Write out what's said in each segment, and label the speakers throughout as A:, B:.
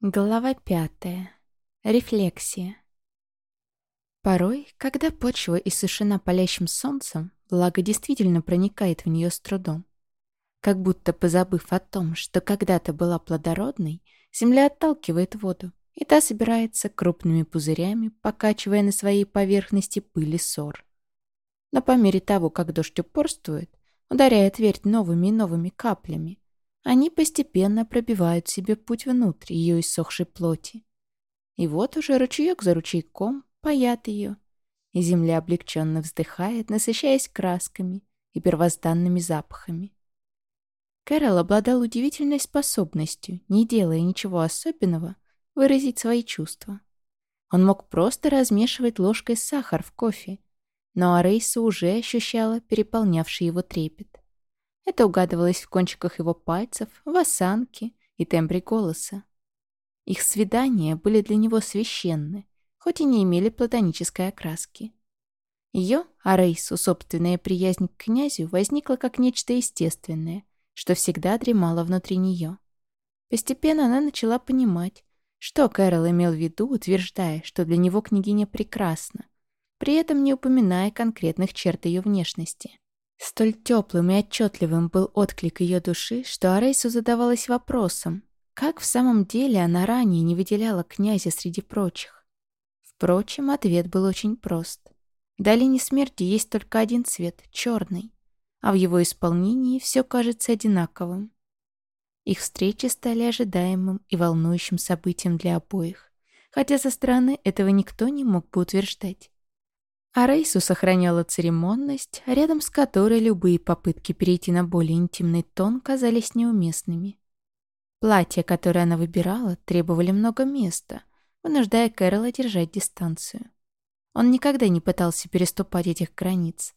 A: Глава пятая. Рефлексия. Порой, когда почва иссушена палящим солнцем, влага действительно проникает в нее с трудом. Как будто позабыв о том, что когда-то была плодородной, земля отталкивает воду, и та собирается крупными пузырями, покачивая на своей поверхности пыль и ссор. Но по мере того, как дождь упорствует, ударяя твердь новыми и новыми каплями, они постепенно пробивают себе путь внутрь ее иссохшей плоти. И вот уже ручеек за ручейком паят ее, и земля облегченно вздыхает, насыщаясь красками и первозданными запахами. Кэрол обладал удивительной способностью, не делая ничего особенного, выразить свои чувства. Он мог просто размешивать ложкой сахар в кофе, но Арейса уже ощущала переполнявший его трепет. Это угадывалось в кончиках его пальцев, в осанке и тембре голоса. Их свидания были для него священны, хоть и не имели платонической окраски. Ее, Арейсу, собственная приязнь к князю возникла как нечто естественное, что всегда дремало внутри нее. Постепенно она начала понимать, что Кэрол имел в виду, утверждая, что для него княгиня прекрасна, при этом не упоминая конкретных черт ее внешности. Столь теплым и отчетливым был отклик ее души, что Арейсу задавалась вопросом, как в самом деле она ранее не выделяла князя среди прочих. Впрочем, ответ был очень прост. В долине смерти есть только один цвет — черный, а в его исполнении все кажется одинаковым. Их встречи стали ожидаемым и волнующим событием для обоих, хотя со стороны этого никто не мог бы утверждать. А Рейсу сохраняла церемонность, рядом с которой любые попытки перейти на более интимный тон казались неуместными. Платья, которые она выбирала, требовали много места, вынуждая Кэрола держать дистанцию. Он никогда не пытался переступать этих границ.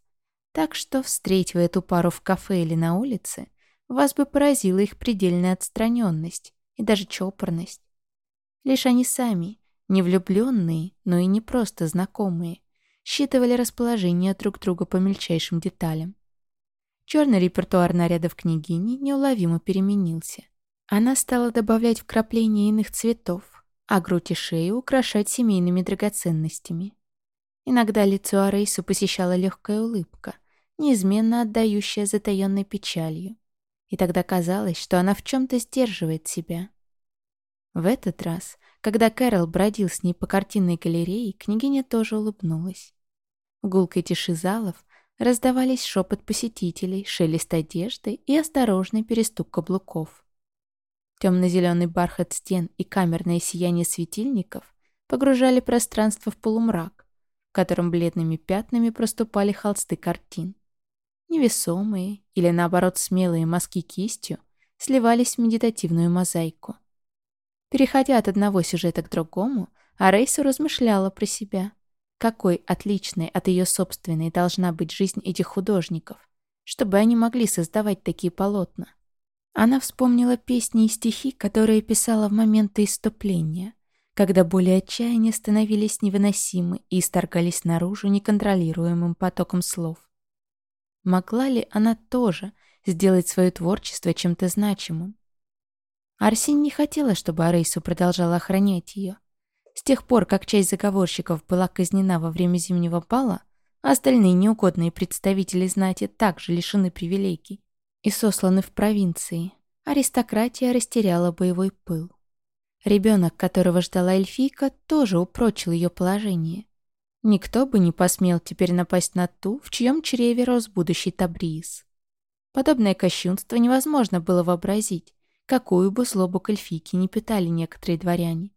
A: Так что, встретив эту пару в кафе или на улице, вас бы поразила их предельная отстраненность и даже чопорность. Лишь они сами, не влюбленные, но и не просто знакомые, считывали расположение друг друга по мельчайшим деталям. Черный репертуар нарядов княгини неуловимо переменился. Она стала добавлять вкрапления иных цветов, а грудь и шею украшать семейными драгоценностями. Иногда лицо Арейсу посещала легкая улыбка, неизменно отдающая затаенной печалью. И тогда казалось, что она в чем-то сдерживает себя. В этот раз когда Кэрол бродил с ней по картинной галерее, княгиня тоже улыбнулась. В гулкой тиши залов раздавались шепот посетителей, шелест одежды и осторожный перестук каблуков. Темно-зеленый бархат стен и камерное сияние светильников погружали пространство в полумрак, в котором бледными пятнами проступали холсты картин. Невесомые или, наоборот, смелые мазки кистью сливались в медитативную мозаику. Переходя от одного сюжета к другому, Арейсу размышляла про себя. Какой отличной от ее собственной должна быть жизнь этих художников, чтобы они могли создавать такие полотна. Она вспомнила песни и стихи, которые писала в моменты иступления, когда боли отчаяния становились невыносимы и исторгались наружу неконтролируемым потоком слов. Могла ли она тоже сделать свое творчество чем-то значимым? Арсень не хотела, чтобы Арейсу продолжала охранять ее. С тех пор, как часть заговорщиков была казнена во время зимнего бала, остальные неугодные представители знати также лишены привилегий и сосланы в провинции. Аристократия растеряла боевой пыл. Ребенок, которого ждала эльфийка, тоже упрочил ее положение. Никто бы не посмел теперь напасть на ту, в чьем чреве рос будущий Табриз. Подобное кощунство невозможно было вообразить, какую бы злобу к эльфийке не питали некоторые дворяне.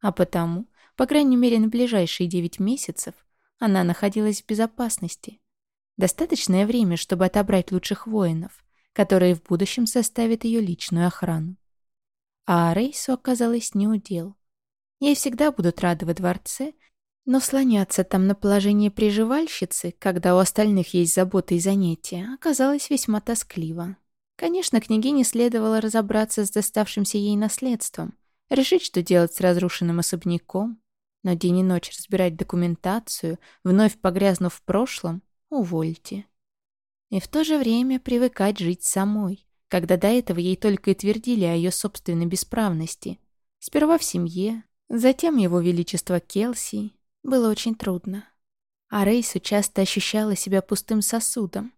A: А потому, по крайней мере на ближайшие девять месяцев, она находилась в безопасности. Достаточное время, чтобы отобрать лучших воинов, которые в будущем составят ее личную охрану. А Рейсу оказалось неудел. Ей всегда будут рады во дворце, но слоняться там на положении приживальщицы, когда у остальных есть заботы и занятия, оказалось весьма тоскливо. Конечно, княгине следовало разобраться с доставшимся ей наследством, решить, что делать с разрушенным особняком, но день и ночь разбирать документацию, вновь погрязнув в прошлом, увольте. И в то же время привыкать жить самой, когда до этого ей только и твердили о ее собственной бесправности, Сперва в семье, затем его величество Келси. Было очень трудно. А Рейсу часто ощущала себя пустым сосудом,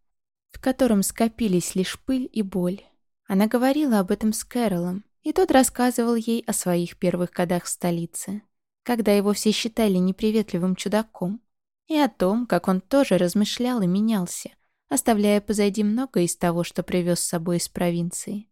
A: в котором скопились лишь пыль и боль. Она говорила об этом с Кэролом, и тот рассказывал ей о своих первых годах в столице, когда его все считали неприветливым чудаком, и о том, как он тоже размышлял и менялся, оставляя позади многое из того, что привез с собой из провинции.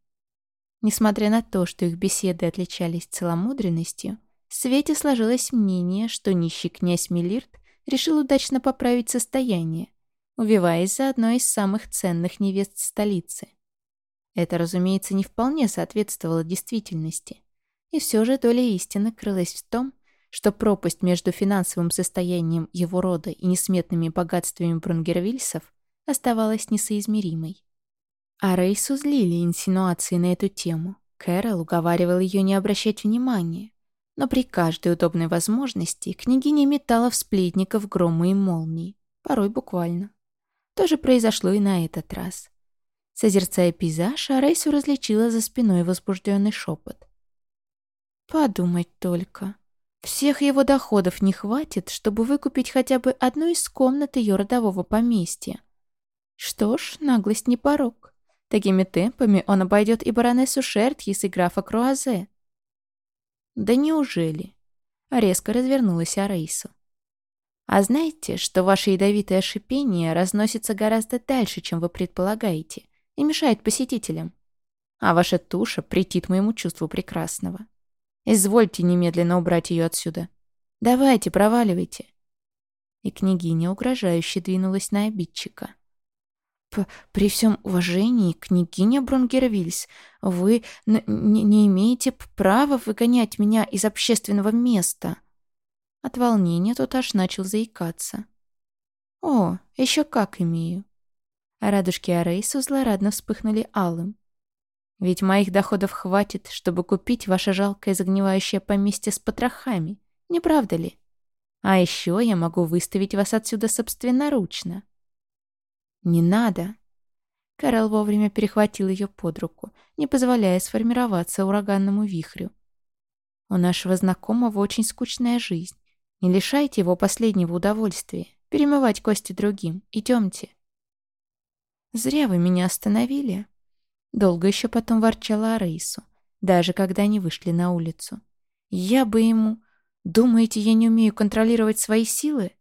A: Несмотря на то, что их беседы отличались целомудренностью, в Свете сложилось мнение, что нищий князь Милирт решил удачно поправить состояние, увиваясь за одной из самых ценных невест столицы. Это, разумеется, не вполне соответствовало действительности. И все же доля истины крылась в том, что пропасть между финансовым состоянием его рода и несметными богатствами Брунгервильсов оставалась несоизмеримой. А Рейсу злили инсинуации на эту тему. Кэрол уговаривал ее не обращать внимания. Но при каждой удобной возможности княгиня метала в сплетников громы и молнии. Порой буквально. То же произошло и на этот раз. Созерцая пейзаж, Рейсу различила за спиной возбужденный шепот. «Подумать только. Всех его доходов не хватит, чтобы выкупить хотя бы одну из комнат ее родового поместья. Что ж, наглость не порог. Такими темпами он обойдет и баронессу Шертхис, и графа Круазе. Да неужели? Резко развернулась Арейсу. А знаете, что ваше ядовитое шипение разносится гораздо дальше, чем вы предполагаете, и мешает посетителям? А ваша туша претит моему чувству прекрасного. Извольте немедленно убрать ее отсюда. Давайте, проваливайте. И княгиня угрожающе двинулась на обидчика. «При всем уважении, княгиня Брунгервильс, вы не имеете права выгонять меня из общественного места». От волнения тот аж начал заикаться. «О, еще как имею». радужки Арейсу злорадно вспыхнули алым. «Ведь моих доходов хватит, чтобы купить ваше жалкое загнивающее поместье с потрохами, не правда ли? А еще я могу выставить вас отсюда собственноручно». «Не надо!» Кэрол вовремя перехватил ее под руку, не позволяя сформироваться ураганному вихрю. «У нашего знакомого очень скучная жизнь. Не лишайте его последнего удовольствия. Перемывать кости другим. Идемте». «Зря вы меня остановили». Долго еще потом ворчала о Рейсу, даже когда они вышли на улицу. «Я бы ему... Думаете, я не умею контролировать свои силы?»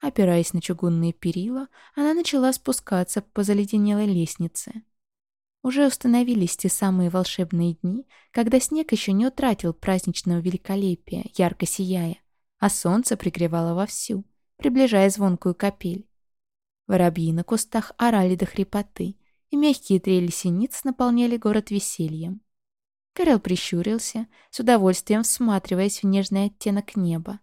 A: Опираясь на чугунные перила, она начала спускаться по заледенелой лестнице. Уже установились те самые волшебные дни, когда снег еще не утратил праздничного великолепия, ярко сияя, а солнце пригревало вовсю, приближая звонкую капель. Воробьи на кустах орали до хрипоты, и мягкие трели синиц наполняли город весельем. Карел прищурился, с удовольствием всматриваясь в нежный оттенок неба.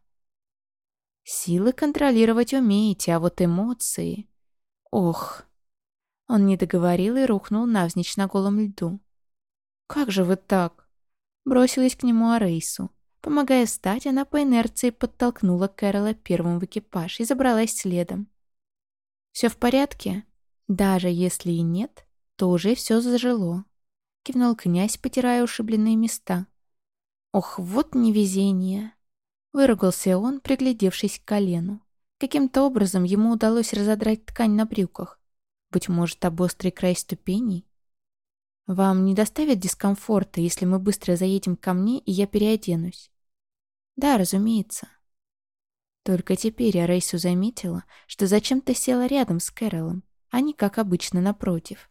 A: Силы контролировать умеете, а вот эмоции... Ох. Он не договорил и рухнул навзничь на голом льду. «Как же вы так?» Бросилась к нему Арейсу. Помогая встать, она по инерции подтолкнула Кэрола первым в экипаж и забралась следом. «Все в порядке?» «Даже если и нет, то уже все зажило», — кивнул князь, потирая ушибленные места. «Ох, вот невезение!» Выругался он, приглядевшись к колену. Каким-то образом ему удалось разодрать ткань на брюках. Быть может, об острый край ступеней? Вам не доставит дискомфорта, если мы быстро заедем ко мне, и я переоденусь? Да, разумеется. Только теперь я Рейсу заметила, что зачем-то села рядом с Кэролом, а не, как обычно, напротив.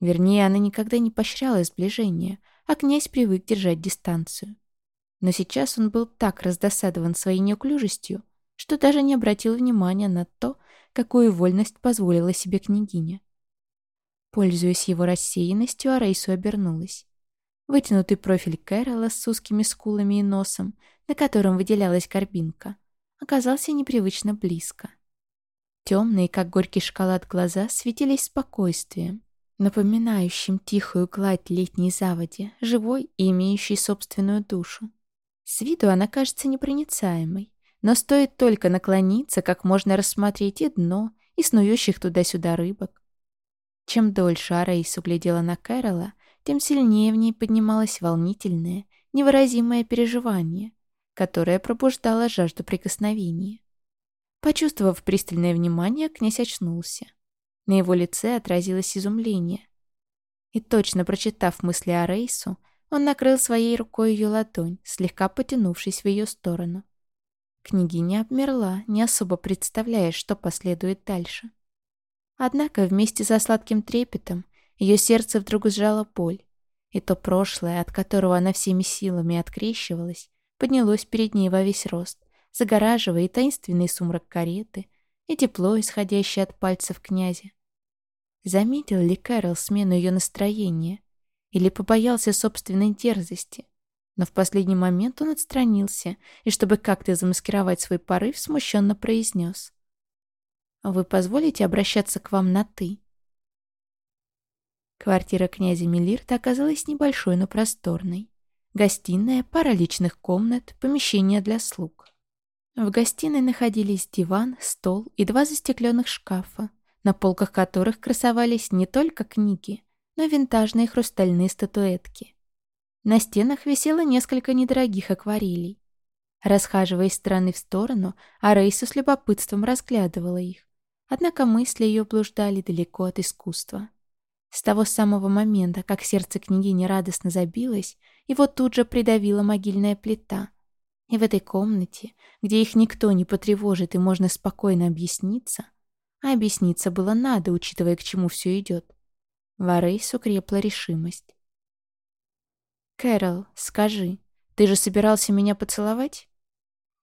A: Вернее, она никогда не поощряла сближение, а князь привык держать дистанцию. Но сейчас он был так раздосадован своей неуклюжестью, что даже не обратил внимания на то, какую вольность позволила себе княгиня. Пользуясь его рассеянностью, Арейсу обернулась. Вытянутый профиль Кэрола с узкими скулами и носом, на котором выделялась горбинка, оказался непривычно близко. Темные, как горький шоколад, глаза светились спокойствием, напоминающим тихую гладь летней заводи, живой и имеющей собственную душу. С виду она кажется непроницаемой, но стоит только наклониться, как можно рассмотреть и дно, и снующих туда-сюда рыбок. Чем дольше Арейс углядела на Кэрола, тем сильнее в ней поднималось волнительное, невыразимое переживание, которое пробуждало жажду прикосновения. Почувствовав пристальное внимание, князь очнулся. На его лице отразилось изумление. И точно прочитав мысли о Рейсу, он накрыл своей рукой ее ладонь, слегка потянувшись в ее сторону. Княгиня обмерла, не особо представляя, что последует дальше. Однако вместе со сладким трепетом ее сердце вдруг сжало боль, и то прошлое, от которого она всеми силами открещивалась, поднялось перед ней во весь рост, загораживая и таинственный сумрак кареты, и тепло, исходящее от пальцев князя. Заметил ли Кэрол смену ее настроения? Или побоялся собственной дерзости? Но в последний момент он отстранился и, чтобы как-то замаскировать свой порыв, смущенно произнес. «Вы позволите обращаться к вам на «ты»?» Квартира князя Мелирта оказалась небольшой, но просторной. Гостиная, пара личных комнат, помещение для слуг. В гостиной находились диван, стол и два застекленных шкафа, на полках которых красовались не только книги, но и винтажные хрустальные статуэтки. На стенах висело несколько недорогих акварелей. Расхаживая из стороны в сторону, Арейса с любопытством разглядывала их. Однако мысли ее блуждали далеко от искусства. С того самого момента, как сердце княгини радостно забилось, его тут же придавила могильная плита. И в этой комнате, где их никто не потревожит и можно спокойно объясниться, а объясниться было надо, учитывая, к чему все идет, Варейс укрепла решимость. «Кэрол, скажи, ты же собирался меня поцеловать?»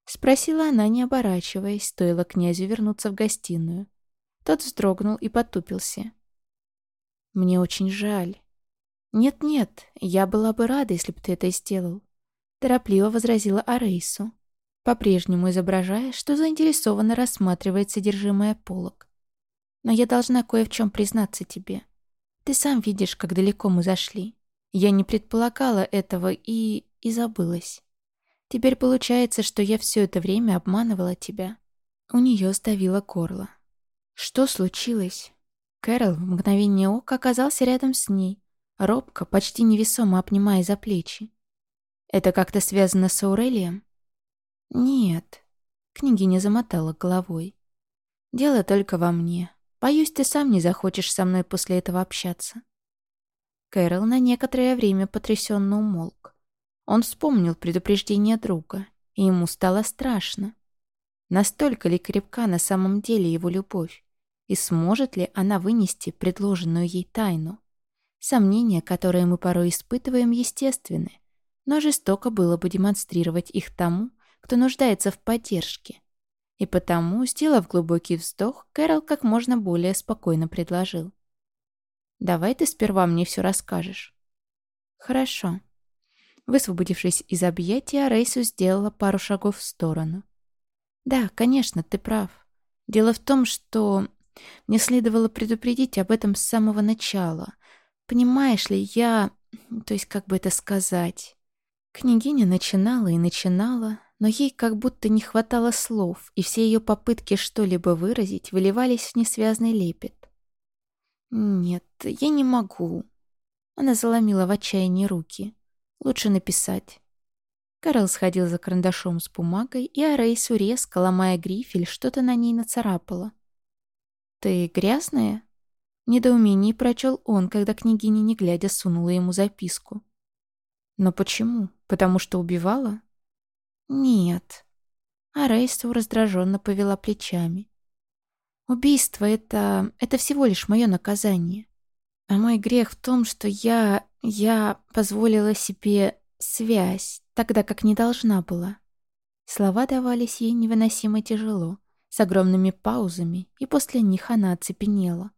A: Спросила она, не оборачиваясь, стоило князю вернуться в гостиную. Тот вздрогнул и потупился. «Мне очень жаль». «Нет-нет, я была бы рада, если бы ты это сделал», — торопливо возразила Арейсу, по-прежнему изображая, что заинтересованно рассматривает содержимое полок. «Но я должна кое в чем признаться тебе. Ты сам видишь, как далеко мы зашли. Я не предполагала этого и... и забылась. Теперь получается, что я все это время обманывала тебя». У нее сдавило горло. «Что случилось?» Кэрол в мгновение ока оказался рядом с ней, робко, почти невесомо обнимая за плечи. «Это как-то связано с Аурелием?» «Нет», — княгиня замотала головой. «Дело только во мне. Боюсь, ты сам не захочешь со мной после этого общаться». Кэрол на некоторое время потрясенно умолк. Он вспомнил предупреждение друга, и ему стало страшно. Настолько ли крепка на самом деле его любовь? И сможет ли она вынести предложенную ей тайну? Сомнения, которые мы порой испытываем, естественны, но жестоко было бы демонстрировать их тому, кто нуждается в поддержке. И потому, сделав глубокий вздох, Кэрол как можно более спокойно предложил. «Давай ты сперва мне все расскажешь». «Хорошо». Высвободившись из объятия, Рейсу сделала пару шагов в сторону. «Да, конечно, ты прав. Дело в том, что мне следовало предупредить об этом с самого начала. Понимаешь ли, я... То есть, как бы это сказать... Княгиня начинала и начинала, но ей как будто не хватало слов, и все ее попытки что-либо выразить выливались в несвязный лепет. «Нет, я не могу». Она заломила в отчаянии руки. «Лучше написать». Карл сходил за карандашом с бумагой, и Арейсу резко, ломая грифель, что-то на ней нацарапала. «Ты грязная?» В недоумении прочел он, когда княгиня, не глядя, сунула ему записку. «Но почему? Потому что убивала?» «Нет». А Рейсту раздраженно повела плечами. «Убийство — это... это всего лишь мое наказание. А мой грех в том, что я... я позволила себе связь, тогда как не должна была». Слова давались ей невыносимо тяжело с огромными паузами, и после них она оцепенела.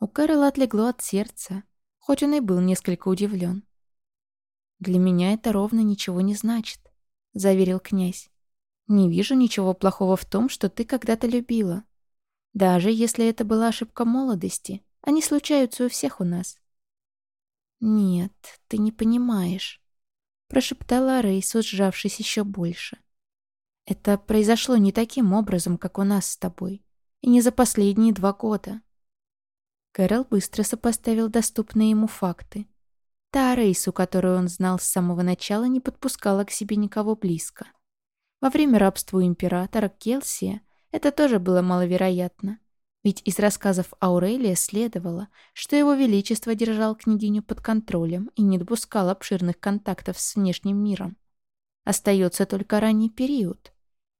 A: У Кэрола отлегло от сердца, хоть он и был несколько удивлен. «Для меня это ровно ничего не значит», — заверил князь. «Не вижу ничего плохого в том, что ты когда-то любила. Даже если это была ошибка молодости, они случаются у всех у нас». «Нет, ты не понимаешь», — прошептала Рейсу, сжавшись еще больше. Это произошло не таким образом, как у нас с тобой. И не за последние два года. Кэрол быстро сопоставил доступные ему факты. Та Рейсу, которую он знал с самого начала, не подпускала к себе никого близко. Во время рабства у императора Келсия это тоже было маловероятно. Ведь из рассказов Аурелия следовало, что его величество держал княгиню под контролем и не допускал обширных контактов с внешним миром. Остается только ранний период.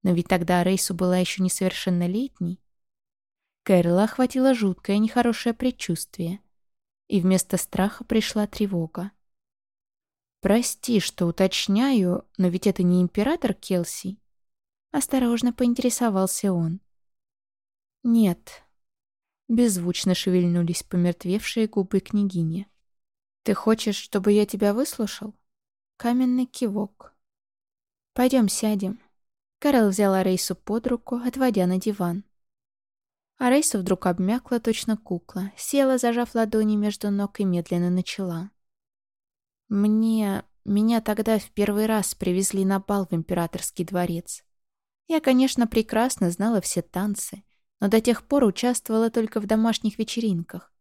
A: Но ведь тогда Рейсу была еще несовершеннолетней. Кэрла охватило жуткое нехорошее предчувствие. И вместо страха пришла тревога. «Прости, что уточняю, но ведь это не император Келси?» Осторожно поинтересовался он. «Нет». Беззвучно шевельнулись помертвевшие губы княгини. «Ты хочешь, чтобы я тебя выслушал?» Каменный кивок. «Пойдем сядем». Карл взяла Рейсу под руку, отводя на диван. А Рейса вдруг обмякла, точно кукла, села, зажав ладони между ног и медленно начала. «Мне... Меня тогда в первый раз привезли на бал в императорский дворец. Я, конечно, прекрасно знала все танцы, но до тех пор участвовала только в домашних вечеринках.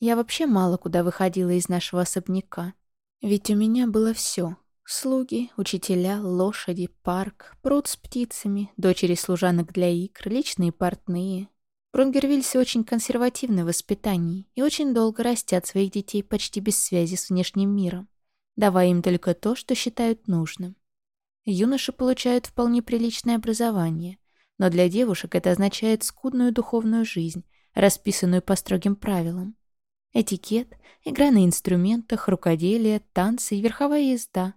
A: Я вообще мало куда выходила из нашего особняка, ведь у меня было все: Слуги, учителя, лошади, парк, пруд с птицами, дочери служанок для игр, личные портные. Брунгервильсы очень консервативны в воспитании и очень долго растят своих детей почти без связи с внешним миром, давая им только то, что считают нужным. Юноши получают вполне приличное образование, но для девушек это означает скудную духовную жизнь, расписанную по строгим правилам. Этикет, игра на инструментах, рукоделие, танцы и верховая езда.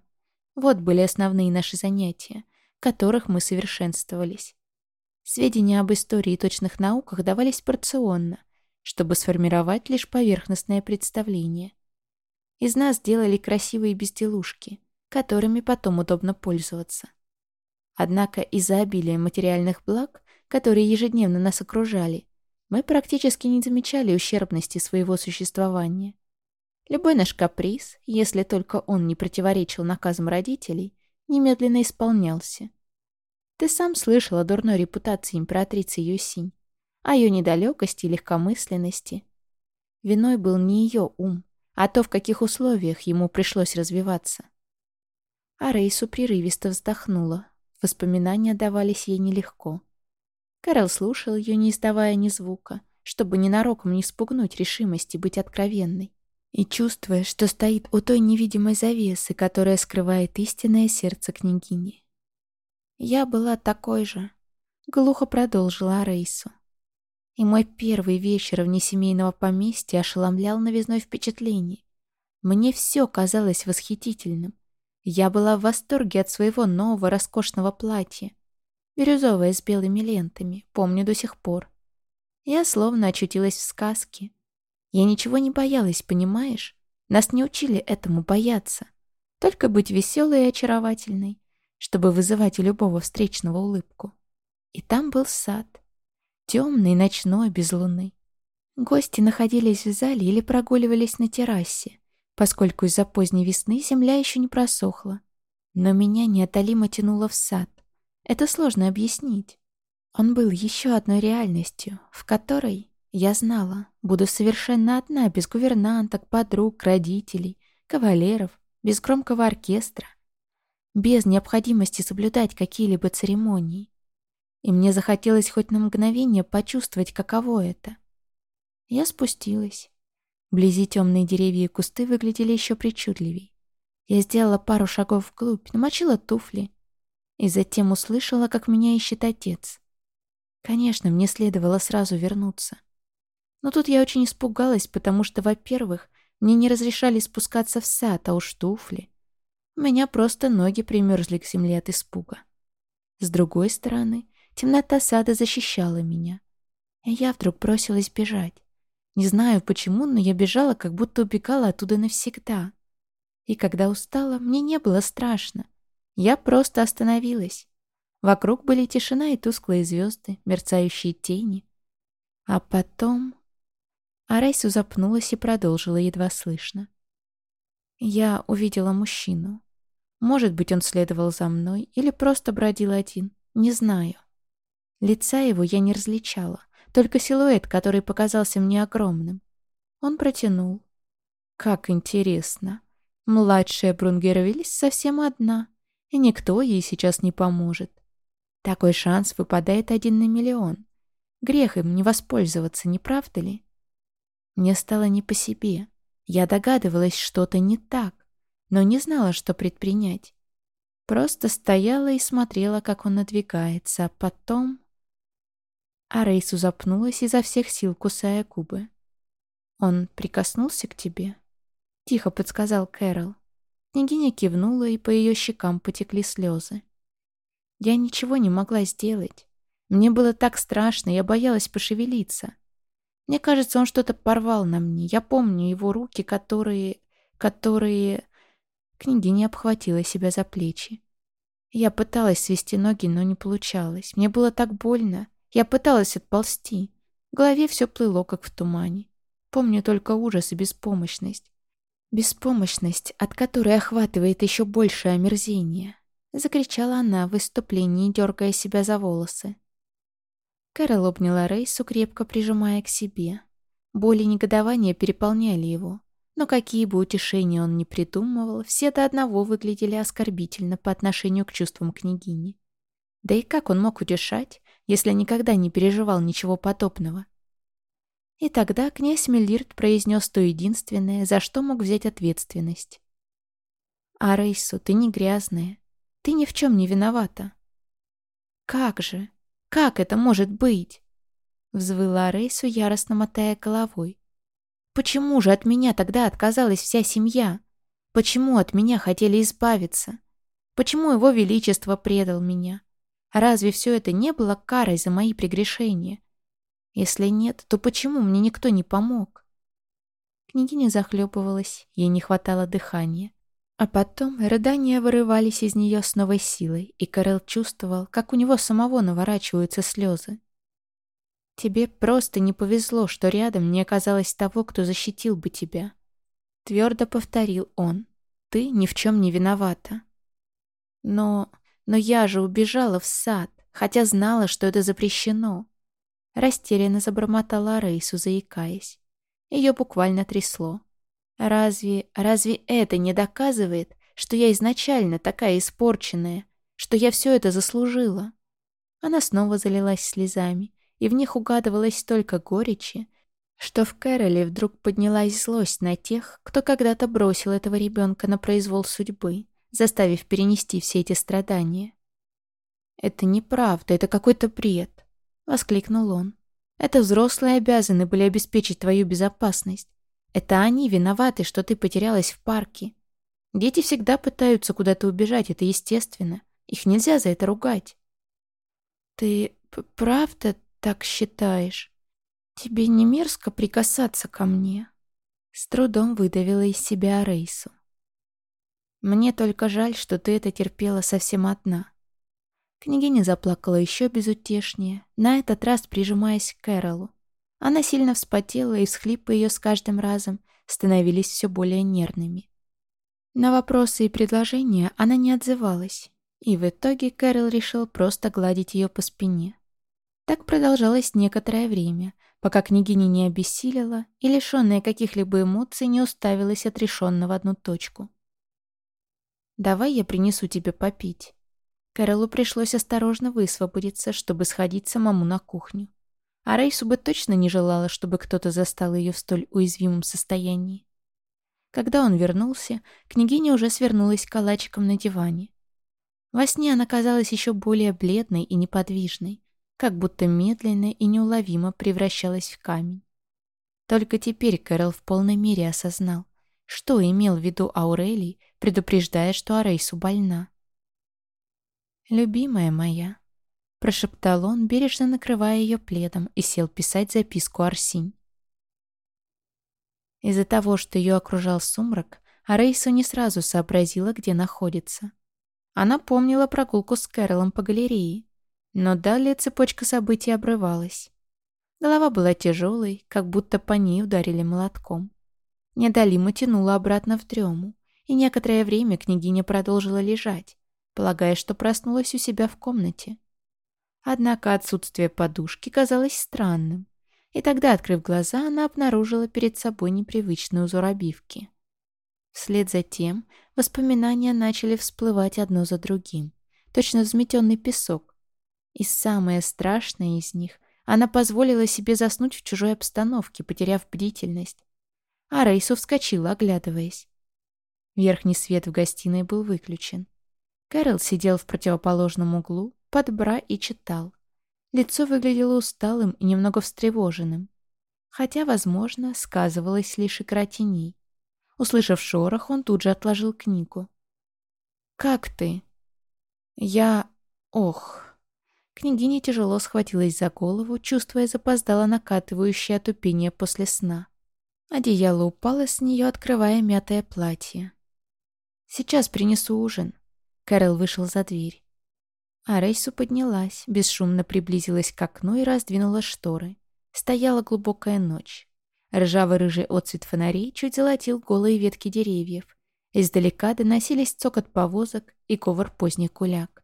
A: Вот были основные наши занятия, которых мы совершенствовались. Сведения об истории и точных науках давались порционно, чтобы сформировать лишь поверхностное представление. Из нас делали красивые безделушки, которыми потом удобно пользоваться. Однако из-за обилия материальных благ, которые ежедневно нас окружали, мы практически не замечали ущербности своего существования. Любой наш каприз, если только он не противоречил наказам родителей, немедленно исполнялся. Ты сам слышал о дурной репутации императрицы Юсинь, о ее недалекости и легкомысленности. Виной был не ее ум, а то, в каких условиях ему пришлось развиваться. А Рейсу прерывисто вздохнула, Воспоминания давались ей нелегко. Кэрол слушал ее, не издавая ни звука, чтобы ненароком не спугнуть решимости быть откровенной. И чувствуя, что стоит у той невидимой завесы, которая скрывает истинное сердце княгини. «Я была такой же», — глухо продолжила Рейсу. И мой первый вечер внесемейного поместья ошеломлял новизной впечатлений. Мне все казалось восхитительным, я была в восторге от своего нового роскошного платья. Бирюзовое с белыми лентами, помню до сих пор. Я словно очутилась в сказке. Я ничего не боялась, понимаешь? Нас не учили этому бояться. Только быть веселой и очаровательной, чтобы вызывать у любого встречного улыбку. И там был сад. Темный, ночной, без луны. Гости находились в зале или прогуливались на террасе поскольку из-за поздней весны земля еще не просохла. Но меня неотдалимо тянуло в сад. Это сложно объяснить. Он был еще одной реальностью, в которой, я знала, буду совершенно одна, без гувернанток, подруг, родителей, кавалеров, без громкого оркестра, без необходимости соблюдать какие-либо церемонии. И мне захотелось хоть на мгновение почувствовать, каково это. Я спустилась. Вблизи темные деревья и кусты выглядели еще причудливей. Я сделала пару шагов вглубь, намочила туфли. И затем услышала, как меня ищет отец. Конечно, мне следовало сразу вернуться. Но тут я очень испугалась, потому что, во-первых, мне не разрешали спускаться в сад, а уж туфли. У меня просто ноги примерзли к земле от испуга. С другой стороны, темнота сада защищала меня. И я вдруг бросилась бежать. Не знаю почему, но я бежала, как будто убегала оттуда навсегда. И когда устала, мне не было страшно. Я просто остановилась. Вокруг были тишина и тусклые звезды, мерцающие тени. А потом... Арайсу запнулась и продолжила едва слышно. Я увидела мужчину. Может быть, он следовал за мной или просто бродил один, не знаю. Лица его я не различала, только силуэт, который показался мне огромным. Он протянул. Как интересно. Младшая Брунгервильс совсем одна, и никто ей сейчас не поможет. Такой шанс выпадает один на миллион. Грех им не воспользоваться, не правда ли? Мне стало не по себе. Я догадывалась, что-то не так, но не знала, что предпринять. Просто стояла и смотрела, как он надвигается, а потом... А Рейсу запнулась изо всех сил, кусая губы. «Он прикоснулся к тебе?» — тихо подсказал Кэрол. Княгиня кивнула, и по ее щекам потекли слезы. Я ничего не могла сделать. Мне было так страшно, я боялась пошевелиться. Мне кажется, он что-то порвал на мне. Я помню его руки, которые... которые... Княгиня обхватила себя за плечи. Я пыталась свести ноги, но не получалось. Мне было так больно. Я пыталась отползти. В голове все плыло, как в тумане. Помню только ужас и беспомощность. Беспомощность, от которой охватывает еще большее омерзение. Закричала она в выступлении, дергая себя за волосы. Кэрол обняла Рейсу, крепко прижимая к себе. Боль и негодование переполняли его. Но какие бы утешения он ни придумывал, все до одного выглядели оскорбительно по отношению к чувствам княгини. Да и как он мог утешать, если никогда не переживал ничего подобного? И тогда князь Мелирт произнес то единственное, за что мог взять ответственность. «А Рейсу, ты не грязная. Ты ни в чем не виновата». «Как же? Как это может быть?» Взвыла Рейсу, яростно мотая головой. Почему же от меня тогда отказалась вся семья? Почему от меня хотели избавиться? Почему его величество предал меня? Разве все это не было карой за мои прегрешения? Если нет, то почему мне никто не помог? Княгиня захлебывалась, ей не хватало дыхания. А потом рыдания вырывались из нее с новой силой, и Карел чувствовал, как у него самого наворачиваются слезы. Тебе просто не повезло, что рядом не оказалось того, кто защитил бы тебя. Твердо повторил он. Ты ни в чем не виновата. Но... но я же убежала в сад, хотя знала, что это запрещено. Растерянно забормотала Рейсу, заикаясь. Ее буквально трясло. Разве... разве это не доказывает, что я изначально такая испорченная, что я все это заслужила? Она снова залилась слезами, и в них угадывалось столько горечи, что в Кэроле вдруг поднялась злость на тех, кто когда-то бросил этого ребенка на произвол судьбы, заставив перенести все эти страдания. «Это неправда, это какой-то бред», — воскликнул он. «Это взрослые обязаны были обеспечить твою безопасность. Это они виноваты, что ты потерялась в парке. Дети всегда пытаются куда-то убежать, это естественно. Их нельзя за это ругать». «Ты правда так считаешь? Тебе не мерзко прикасаться ко мне?» С трудом выдавила из себя Рейсу. «Мне только жаль, что ты это терпела совсем одна». Княгиня заплакала еще безутешнее, на этот раз прижимаясь к Кэролу. Она сильно вспотела, и всхлипы ее с каждым разом становились все более нервными. На вопросы и предложения она не отзывалась, и в итоге Кэрол решил просто гладить ее по спине. Так продолжалось некоторое время, пока княгиня не обессилила и, лишенная каких-либо эмоций, не уставилась отрешенно в одну точку. «Давай я принесу тебе попить». Кэролу пришлось осторожно высвободиться, чтобы сходить самому на кухню. А Рейсу бы точно не желала, чтобы кто-то застал ее в столь уязвимом состоянии. Когда он вернулся, княгиня уже свернулась калачиком на диване. Во сне она казалась еще более бледной и неподвижной, как будто медленно и неуловимо превращалась в камень. Только теперь Кэрол в полной мере осознал, что имел в виду Аурелий, предупреждая, что Арейсу больна. «Любимая моя», — прошептал он, бережно накрывая ее пледом, и сел писать записку Арсинь. Из-за того, что ее окружал сумрак, Арейсу не сразу сообразила, где находится. Она помнила прогулку с Кэролом по галерее, но далее цепочка событий обрывалась. Голова была тяжелой, как будто по ней ударили молотком. Недалимо тянула обратно в дрему, и некоторое время княгиня продолжила лежать, полагая, что проснулась у себя в комнате. Однако отсутствие подушки казалось странным, и тогда, открыв глаза, она обнаружила перед собой непривычный узор обивки. Вслед за тем воспоминания начали всплывать одно за другим, точно взметенный песок. И самое страшное из них — она позволила себе заснуть в чужой обстановке, потеряв бдительность. А Рейсу вскочила, оглядываясь. Верхний свет в гостиной был выключен. Кэрол сидел в противоположном углу, под бра и читал. Лицо выглядело усталым и немного встревоженным. Хотя, возможно, сказывалось лишь игра теней. Услышав шорох, он тут же отложил книгу. «Как ты?» «Я... Ох...» Княгиня тяжело схватилась за голову, чувствуя запоздало накатывающее отупение после сна. Одеяло упало с нее, открывая мятое платье. «Сейчас принесу ужин». Кэрол вышел за дверь. А поднялась, бесшумно приблизилась к окну и раздвинула шторы. Стояла глубокая ночь. Ржаво-рыжий отцвет фонарей чуть золотил голые ветки деревьев. Издалека доносились цокот повозок и говор поздних гуляк.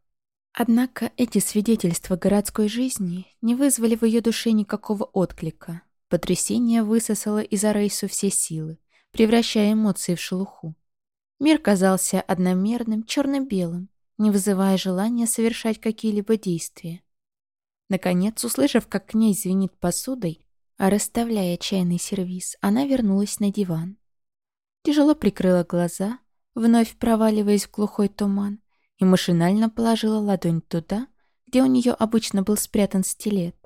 A: Однако эти свидетельства городской жизни не вызвали в ее душе никакого отклика. Потрясение высосало из Арейсу все силы, превращая эмоции в шелуху. Мир казался одномерным, черно-белым, не вызывая желания совершать какие-либо действия. Наконец, услышав, как князь звенит посудой, а расставляя чайный сервиз, она вернулась на диван. Тяжело прикрыла глаза, вновь проваливаясь в глухой туман, и машинально положила ладонь туда, где у нее обычно был спрятан стилет.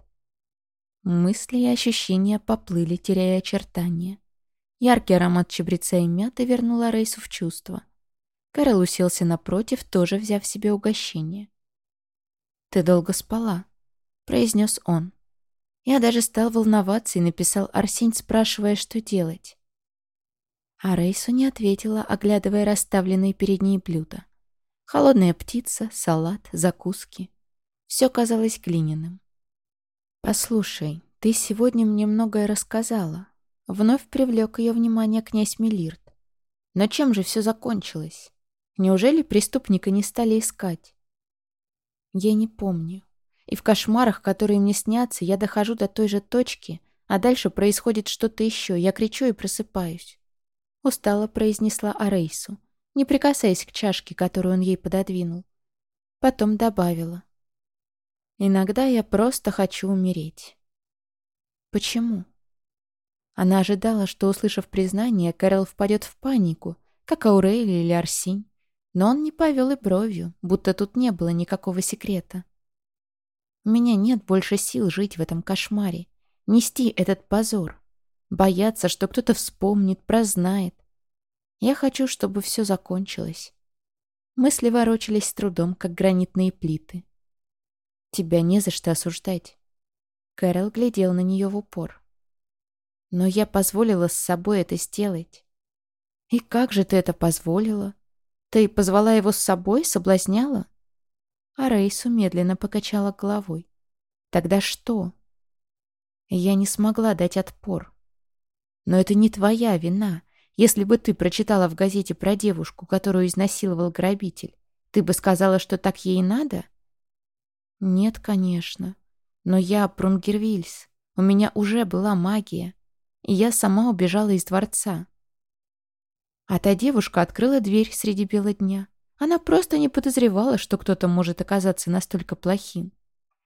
A: Мысли и ощущения поплыли, теряя очертания. Яркий аромат чабреца и мяты вернула Рейсу в чувство. Кэрол уселся напротив, тоже взяв себе угощение. «Ты долго спала», — произнес он. Я даже стал волноваться и написал Арсень, спрашивая, что делать. А Рейсу не ответила, оглядывая расставленные перед ней блюда. Холодная птица, салат, закуски. Все казалось глиняным. «Послушай, ты сегодня мне многое рассказала». Вновь привлек ее внимание князь Мелирт. Но чем же все закончилось? Неужели преступника не стали искать? Я не помню. И в кошмарах, которые мне снятся, я дохожу до той же точки, а дальше происходит что-то еще, я кричу и просыпаюсь. Устало произнесла Арейсу, не прикасаясь к чашке, которую он ей пододвинул. Потом добавила. «Иногда я просто хочу умереть». «Почему?» Она ожидала, что, услышав признание, Кэрол впадет в панику, как Аурели или Арсинь. Но он не повел и бровью, будто тут не было никакого секрета. У меня нет больше сил жить в этом кошмаре, нести этот позор, бояться, что кто-то вспомнит, прознает. Я хочу, чтобы все закончилось. Мысли ворочались с трудом, как гранитные плиты. Тебя не за что осуждать. Кэрол глядел на нее в упор. Но я позволила с собой это сделать. И как же ты это позволила? Ты позвала его с собой, соблазняла? А Рейсу медленно покачала головой. «Тогда что?» Я не смогла дать отпор. «Но это не твоя вина. Если бы ты прочитала в газете про девушку, которую изнасиловал грабитель, ты бы сказала, что так ей надо?» «Нет, конечно. Но я Прунгервильс. У меня уже была магия. И я сама убежала из дворца». А та девушка открыла дверь среди бела дня. Она просто не подозревала, что кто-то может оказаться настолько плохим.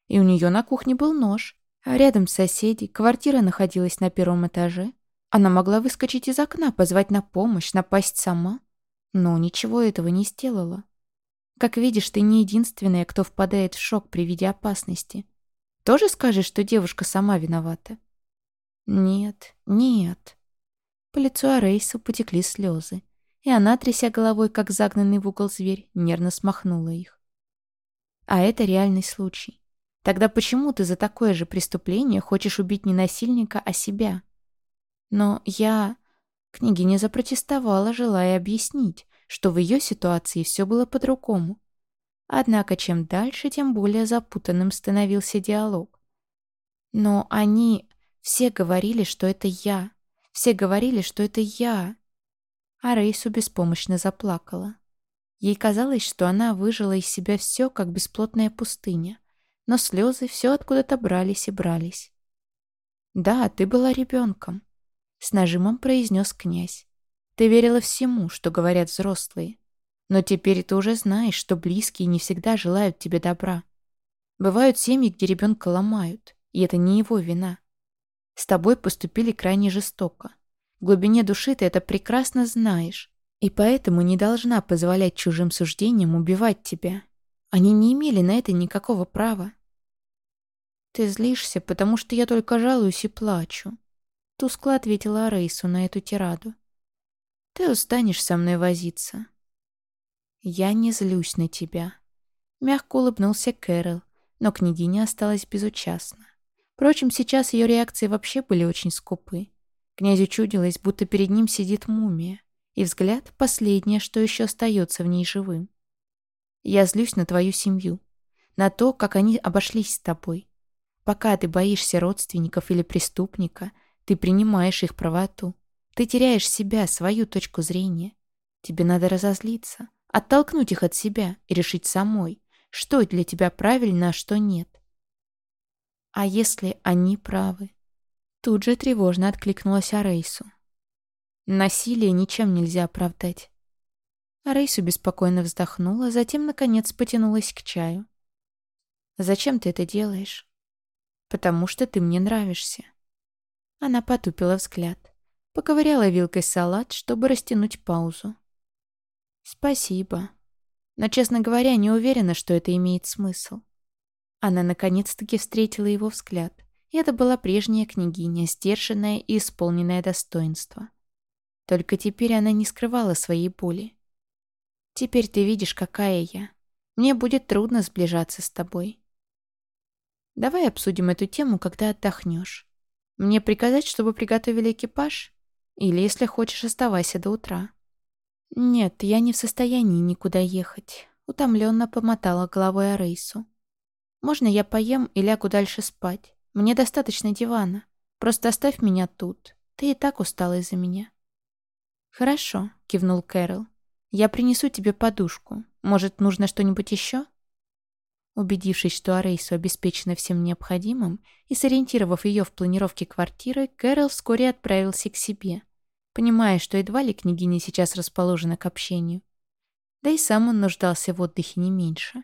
A: И у нее на кухне был нож, а рядом соседи, квартира находилась на первом этаже. Она могла выскочить из окна, позвать на помощь, напасть сама. Но ничего этого не сделала. Как видишь, ты не единственная, кто впадает в шок при виде опасности. Тоже скажешь, что девушка сама виновата? Нет, нет. По лицу Арейса потекли слезы и она, тряся головой, как загнанный в угол зверь, нервно смахнула их. А это реальный случай. Тогда почему ты за такое же преступление хочешь убить не насильника, а себя? Но я... Княгиня запротестовала, желая объяснить, что в ее ситуации все было по-другому. Однако чем дальше, тем более запутанным становился диалог. Но они... Все говорили, что это я. Все говорили, что это я а Рейсу беспомощно заплакала. Ей казалось, что она выжила из себя все, как бесплотная пустыня, но слезы все откуда-то брались и брались. «Да, ты была ребенком», — с нажимом произнес князь. Ты верила всему, что говорят взрослые. Но теперь ты уже знаешь, что близкие не всегда желают тебе добра. Бывают семьи, где ребенка ломают, и это не его вина. С тобой поступили крайне жестоко. В глубине души ты это прекрасно знаешь, и поэтому не должна позволять чужим суждениям убивать тебя. Они не имели на это никакого права. «Ты злишься, потому что я только жалуюсь и плачу», — тускло ответила Рейсу на эту тираду. «Ты устанешь со мной возиться». «Я не злюсь на тебя», — мягко улыбнулся Кэрол, но княгиня осталась безучастна. Впрочем, сейчас ее реакции вообще были очень скупы. Князю чудилось, будто перед ним сидит мумия, и взгляд — последнее, что еще остается в ней живым. «Я злюсь на твою семью, на то, как они обошлись с тобой. Пока ты боишься родственников или преступника, ты принимаешь их правоту. Ты теряешь себя, свою точку зрения. Тебе надо разозлиться, оттолкнуть их от себя и решить самой, что для тебя правильно, а что нет. А если они правы? Тут же тревожно откликнулась Арейсу. Насилие ничем нельзя оправдать. Арейсу беспокойно вздохнула, затем, наконец, потянулась к чаю. «Зачем ты это делаешь?» потому что ты мне нравишься». Она потупила взгляд. Поковыряла вилкой салат, чтобы растянуть паузу. «Спасибо. Но, честно говоря, не уверена, что это имеет смысл». Она наконец-таки встретила его взгляд. И это была прежняя княгиня, сдержанная и исполненная достоинства. Только теперь она не скрывала своей боли. «Теперь ты видишь, какая я. Мне будет трудно сближаться с тобой. Давай обсудим эту тему, когда отдохнешь. Мне приказать, чтобы приготовили экипаж? Или, если хочешь, оставайся до утра. Нет, я не в состоянии никуда ехать. Утомленно помотала головой о рейсу. Можно я поем и лягу дальше спать? Мне достаточно дивана. Просто оставь меня тут. Ты и так устала из-за меня. Хорошо, кивнул Кэрол. Я принесу тебе подушку. Может, нужно что-нибудь еще? Убедившись, что Арейсу обеспечена всем необходимым, и сориентировав ее в планировке квартиры, Кэрол вскоре отправился к себе, понимая, что едва ли княгиня сейчас расположена к общению. Да и сам он нуждался в отдыхе не меньше.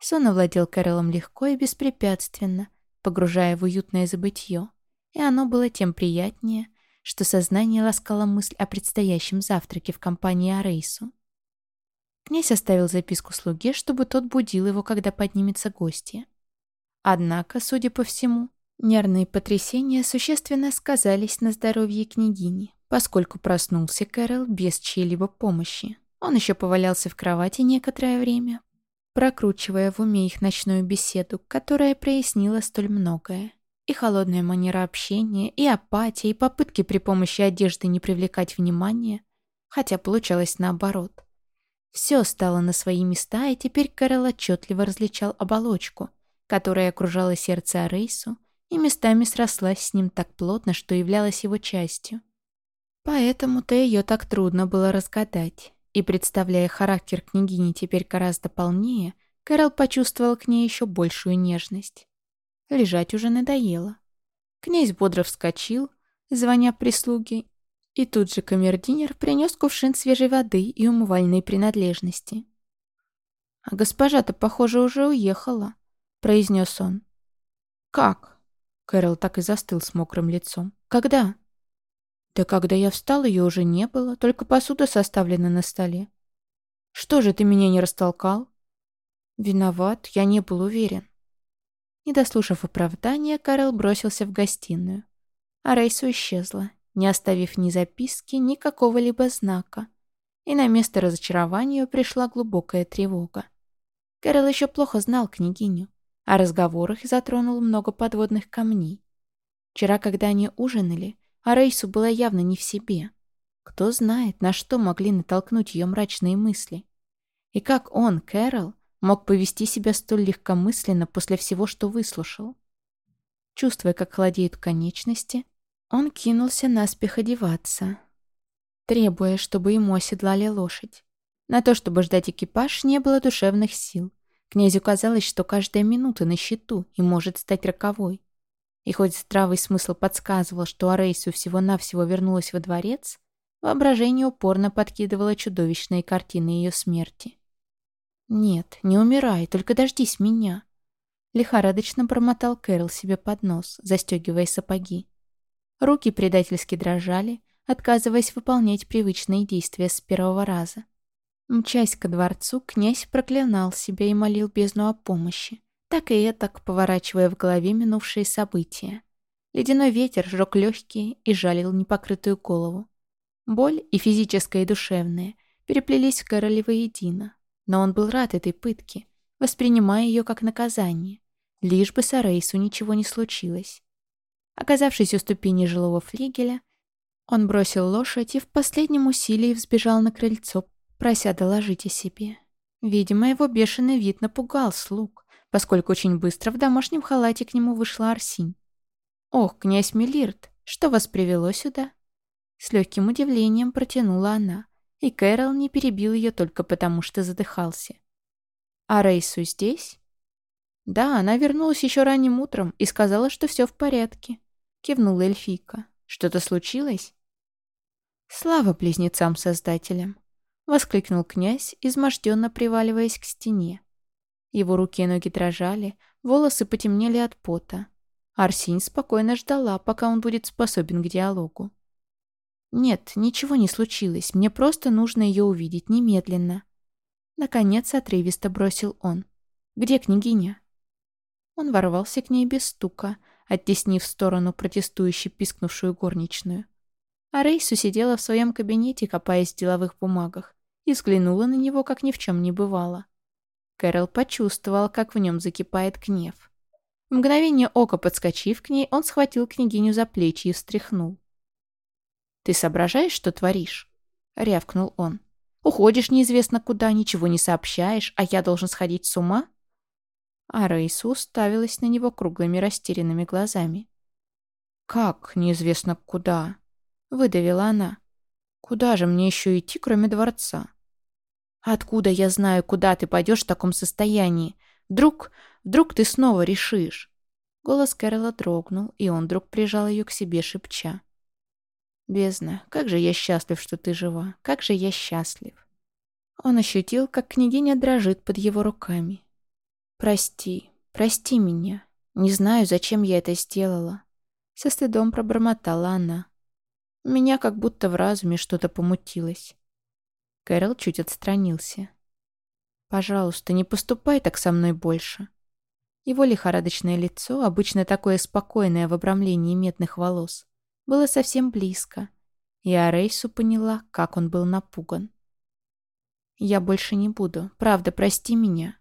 A: Сон овладел Кэролом легко и беспрепятственно, погружая в уютное забытье, и оно было тем приятнее, что сознание ласкало мысль о предстоящем завтраке в компании Арейсу. Князь оставил записку слуге, чтобы тот будил его, когда поднимется гостья. Однако, судя по всему, нервные потрясения существенно сказались на здоровье княгини, поскольку проснулся Кэрол без чьей-либо помощи. Он еще повалялся в кровати некоторое время, прокручивая в уме их ночную беседу, которая прояснила столь многое. И холодная манера общения, и апатия, и попытки при помощи одежды не привлекать внимания, хотя получалось наоборот. Все стало на свои места, и теперь Кэрол отчетливо различал оболочку, которая окружала сердце Арейсу и местами срослась с ним так плотно, что являлась его частью. Поэтому-то ее так трудно было разгадать. И, представляя характер княгини теперь гораздо полнее, Кэрол почувствовал к ней еще большую нежность. Лежать уже надоело. Князь бодро вскочил, звоня прислуге, и тут же камердинер принес кувшин свежей воды и умывальные принадлежности. «А госпожа-то, похоже, уже уехала», — произнес он. «Как?» Кэрол так и застыл с мокрым лицом. «Когда?» «Да когда я встал, ее уже не было, только посуда составлена на столе». «Что же ты меня не растолкал?» «Виноват, я не был уверен». Не дослушав оправдания, Карл бросился в гостиную. А Рейсу исчезла, не оставив ни записки, ни какого-либо знака. И на место разочарования пришла глубокая тревога. Кэрол еще плохо знал княгиню, а разговор их затронул много подводных камней. Вчера, когда они ужинали, а Рейсу была явно не в себе. Кто знает, на что могли натолкнуть ее мрачные мысли. И как он, Кэрол, мог повести себя столь легкомысленно после всего, что выслушал. Чувствуя, как холодеют конечности, он кинулся наспех одеваться, требуя, чтобы ему оседлали лошадь. На то, чтобы ждать экипаж, не было душевных сил. Князю казалось, что каждая минута на счету и может стать роковой. И хоть здравый смысл подсказывал, что Арейсу всего-навсего вернулась во дворец, Воображение упорно подкидывало чудовищные картины ее смерти. «Нет, не умирай, только дождись меня», Лихорадочно промотал Кэрол себе под нос, застегивая сапоги. Руки предательски дрожали, отказываясь выполнять привычные действия с первого раза. Мчась ко дворцу, князь проклинал себя и молил бездну о помощи, так и этак поворачивая в голове минувшие события. Ледяной ветер жёг легкие и жалил непокрытую голову. Боль и физическая, и душевная переплелись в Кэроле воедино, но он был рад этой пытке, воспринимая ее как наказание, лишь бы с ничего не случилось. Оказавшись у ступени жилого флигеля, он бросил лошадь и в последнем усилии взбежал на крыльцо, прося доложить о себе. Видимо, его бешеный вид напугал слуг, поскольку очень быстро в домашнем халате к нему вышла Арсинь. «Ох, князь Мелирт, что вас привело сюда?» С легким удивлением протянула она, и Кэрол не перебил ее только потому, что задыхался. «А Рейсу здесь?» «Да, она вернулась еще ранним утром и сказала, что все в порядке», — кивнула эльфийка. «Что-то случилось?» «Слава близнецам-создателям!» — воскликнул князь, изможденно приваливаясь к стене. Его руки и ноги дрожали, волосы потемнели от пота. Арсинь спокойно ждала, пока он будет способен к диалогу. «Нет, ничего не случилось, мне просто нужно ее увидеть немедленно», Наконец отрывисто бросил он. «Где княгиня?» Он ворвался к ней без стука, оттеснив в сторону протестующе пискнувшую горничную. А Рейсу сидела в своем кабинете, копаясь в деловых бумагах, и взглянула на него, как ни в чем не бывало. Кэрол почувствовал, как в нем закипает гнев. В мгновение ока подскочив к ней, он схватил княгиню за плечи и встряхнул. «Ты соображаешь, что творишь?» — рявкнул он. Уходишь неизвестно куда, ничего не сообщаешь, а я должен сходить с ума?» А Рейса уставилась на него круглыми растерянными глазами. «Как неизвестно куда?» — выдавила она. «Куда же мне еще идти, кроме дворца?» «Откуда я знаю, куда ты пойдешь в таком состоянии? Вдруг, вдруг ты снова решишь?» Голос Кэрола дрогнул, и он вдруг прижал ее к себе, шепча. Бездна, как же я счастлив, что ты жива. Как же я счастлив. Он ощутил, как княгиня дрожит под его руками. «Прости, прости меня. Не знаю, зачем я это сделала». Со стыдом пробормотала она. Меня как будто в разуме что-то помутилось. Кэрол чуть отстранился. «Пожалуйста, не поступай так со мной больше». Его лихорадочное лицо, обычно такое спокойное в обрамлении медных волос, было совсем близко, и Арейсу поняла, как он был напуган. «Я больше не буду. Правда, прости меня».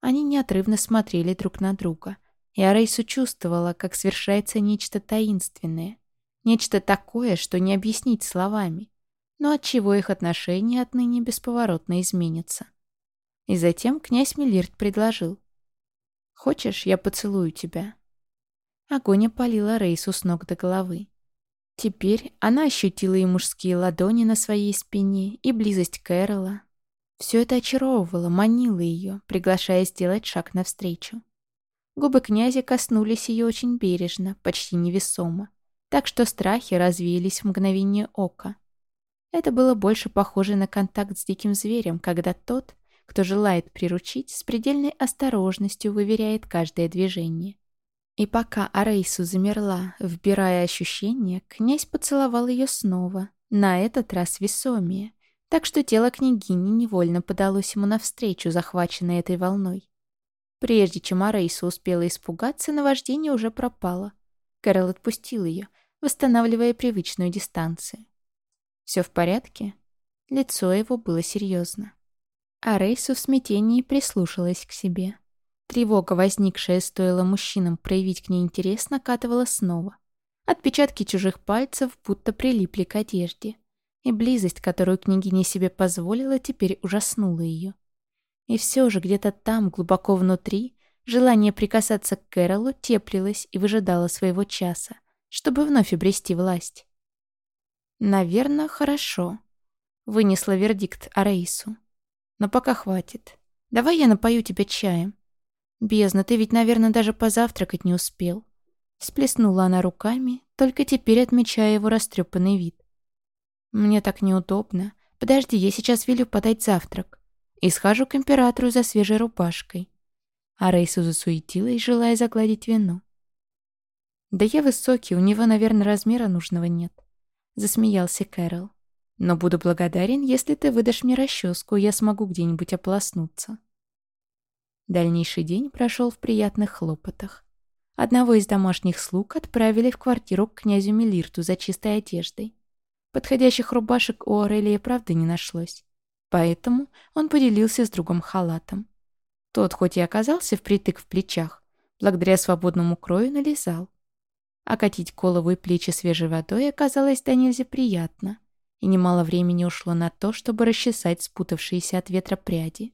A: Они неотрывно смотрели друг на друга, и Арейсу чувствовала, как свершается нечто таинственное, нечто такое, что не объяснить словами, но от чего их отношения отныне бесповоротно изменятся. И затем князь Мелирт предложил. «Хочешь, я поцелую тебя?» Огонь опалила Рейсу с ног до головы. Теперь она ощутила и мужские ладони на своей спине, и близость Кэрола. Все это очаровывало, манило ее, приглашая сделать шаг навстречу. Губы князя коснулись ее очень бережно, почти невесомо, так что страхи развеялись в мгновение ока. Это было больше похоже на контакт с диким зверем, когда тот, кто желает приручить, с предельной осторожностью выверяет каждое движение. И пока Арейсу замерла, вбирая ощущения, князь поцеловал ее снова, на этот раз весомее, так что тело княгини невольно подалось ему навстречу, захваченное этой волной. Прежде чем Арейса успела испугаться, наваждение уже пропало. Кэрол отпустил ее, восстанавливая привычную дистанцию. «Все в порядке?» Лицо его было серьезно. Арейсу в смятении прислушалась к себе. Тревога, возникшая, стоило мужчинам проявить к ней интерес, накатывала снова. Отпечатки чужих пальцев будто прилипли к одежде. И близость, которую княгиня себе позволила, теперь ужаснула ее. И все же где-то там, глубоко внутри, желание прикасаться к Кэролу теплилось и выжидало своего часа, чтобы вновь обрести власть. «Наверное, хорошо», — вынесла вердикт Араису. «Но пока хватит. Давай я напою тебя чаем. «Бездна, ты ведь, наверное, даже позавтракать не успел». Сплеснула она руками, только теперь отмечая его растрепанный вид. Мне так неудобно. Подожди, я сейчас велю подать завтрак. И схожу к императору за свежей рубашкой. А Рейсу засуетилась, желая загладить вину. «Да я высокий, у него, наверное, размера нужного нет», — засмеялся Кэрол. «Но буду благодарен, если ты выдашь мне расческу, я смогу где-нибудь ополоснуться». Дальнейший день прошел в приятных хлопотах. Одного из домашних слуг отправили в квартиру к князю Мелирту за чистой одеждой. Подходящих рубашек у Орелии правда не нашлось. Поэтому он поделился с другом халатом. Тот, хоть и оказался впритык в плечах, благодаря свободному крою налезал. А катить голову и плечи свежей водой оказалось до нельзя приятно, и немало времени ушло на то, чтобы расчесать спутавшиеся от ветра пряди.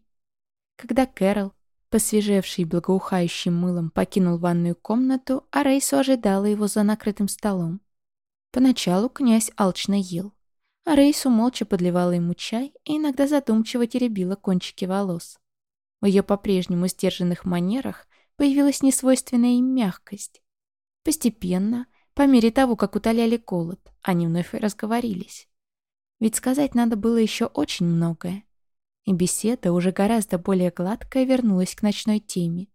A: Когда Кэрол, посвежевший благоухающим мылом, покинул ванную комнату, а Рейсу ожидала его за накрытым столом. Поначалу князь алчно ел, а Рейсу молча подливала ему чай и иногда задумчиво теребила кончики волос. В ее по-прежнему сдержанных манерах появилась несвойственная им мягкость. Постепенно, по мере того, как утоляли голод, они вновь разговорились. Ведь сказать надо было еще очень многое и беседа, уже гораздо более гладкая, вернулась к ночной теме.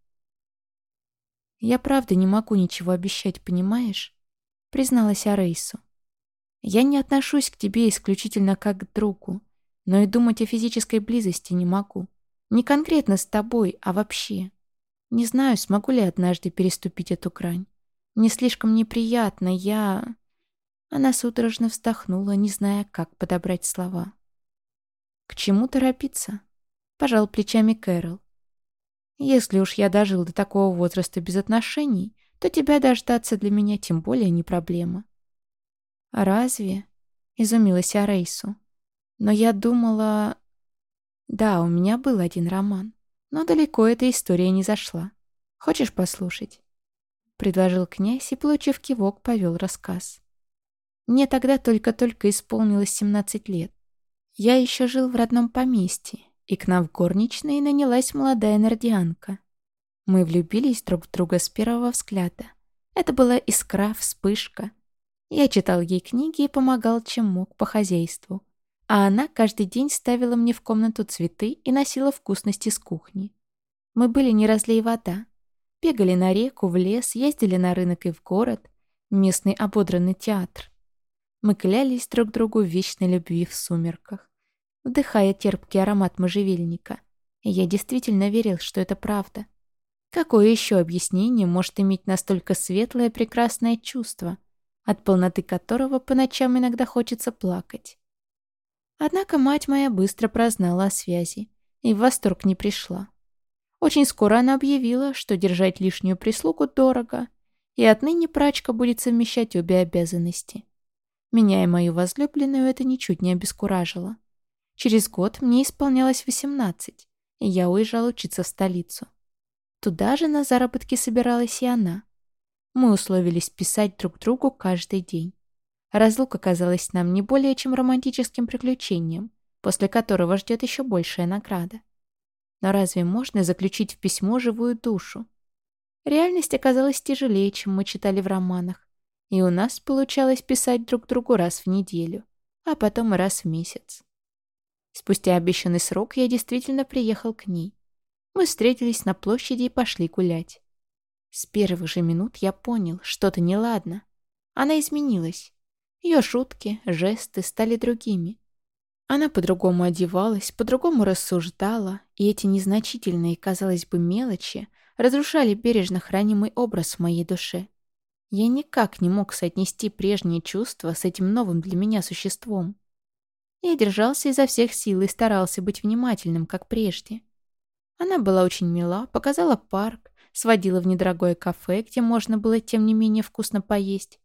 A: «Я правда не могу ничего обещать, понимаешь?» — призналась Арейсу. «Я не отношусь к тебе исключительно как к другу, но и думать о физической близости не могу. Не конкретно с тобой, а вообще. Не знаю, смогу ли однажды переступить эту грань. Мне слишком неприятно, я...» Она судорожно вздохнула, не зная, как подобрать слова. «К чему торопиться?» — пожал плечами Кэрол. «Если уж я дожил до такого возраста без отношений, то тебя дождаться для меня тем более не проблема». «Разве?» — изумилась Арейсу. «Но я думала...» «Да, у меня был один роман, но далеко эта история не зашла. Хочешь послушать?» Предложил князь и, получив кивок, повел рассказ. Мне тогда только-только исполнилось 17 лет. Я еще жил в родном поместье, и к нам в горничные нанялась молодая нордианка. Мы влюбились друг в друга с первого взгляда. Это была искра, вспышка. Я читал ей книги и помогал, чем мог, по хозяйству. А она каждый день ставила мне в комнату цветы и носила вкусности с кухни. Мы были не разлей вода. Бегали на реку, в лес, ездили на рынок и в город, местный ободранный театр. Мы клялись друг другу в вечной любви в сумерках вдыхая терпкий аромат можжевельника. Я действительно верил, что это правда. Какое еще объяснение может иметь настолько светлое прекрасное чувство, от полноты которого по ночам иногда хочется плакать? Однако мать моя быстро прознала о связи и в восторг не пришла. Очень скоро она объявила, что держать лишнюю прислугу дорого, и отныне прачка будет совмещать обе обязанности. Меня и мою возлюбленную это ничуть не обескуражило. Через год мне исполнялось 18, и я уезжал учиться в столицу. Туда же на заработки собиралась и она. Мы условились писать друг другу каждый день. Разлука казалась нам не более чем романтическим приключением, после которого ждет еще большая награда. Но разве можно заключить в письмо живую душу? Реальность оказалась тяжелее, чем мы читали в романах, и у нас получалось писать друг другу раз в неделю, а потом раз в месяц. Спустя обещанный срок я действительно приехал к ней. Мы встретились на площади и пошли гулять. С первых же минут я понял, что-то неладно. Она изменилась. Ее шутки, жесты стали другими. Она по-другому одевалась, по-другому рассуждала, и эти незначительные, казалось бы, мелочи разрушали бережно хранимый образ в моей душе. Я никак не мог соотнести прежние чувства с этим новым для меня существом. Я держался изо всех сил и старался быть внимательным, как прежде. Она была очень мила, показала парк, сводила в недорогое кафе, где можно было тем не менее вкусно поесть.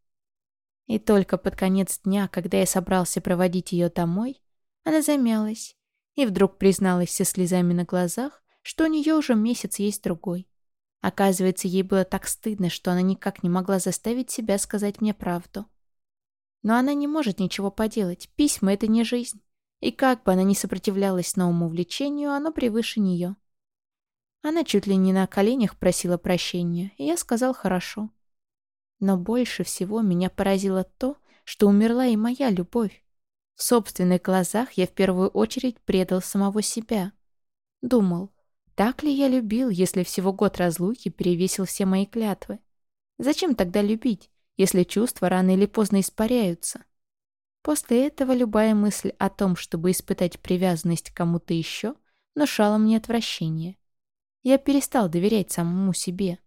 A: И только под конец дня, когда я собрался проводить ее домой, она замялась и вдруг призналась со слезами на глазах, что у нее уже месяц есть другой. Оказывается, ей было так стыдно, что она никак не могла заставить себя сказать мне правду. Но она не может ничего поделать. Письма — это не жизнь. И как бы она ни сопротивлялась новому увлечению, оно превыше нее. Она чуть ли не на коленях просила прощения, и я сказал «хорошо». Но больше всего меня поразило то, что умерла и моя любовь. В собственных глазах я в первую очередь предал самого себя. Думал, так ли я любил, если всего год разлуки перевесил все мои клятвы? Зачем тогда любить, если чувства рано или поздно испаряются? После этого любая мысль о том, чтобы испытать привязанность к кому-то еще, внушала мне отвращение. Я перестал доверять самому себе.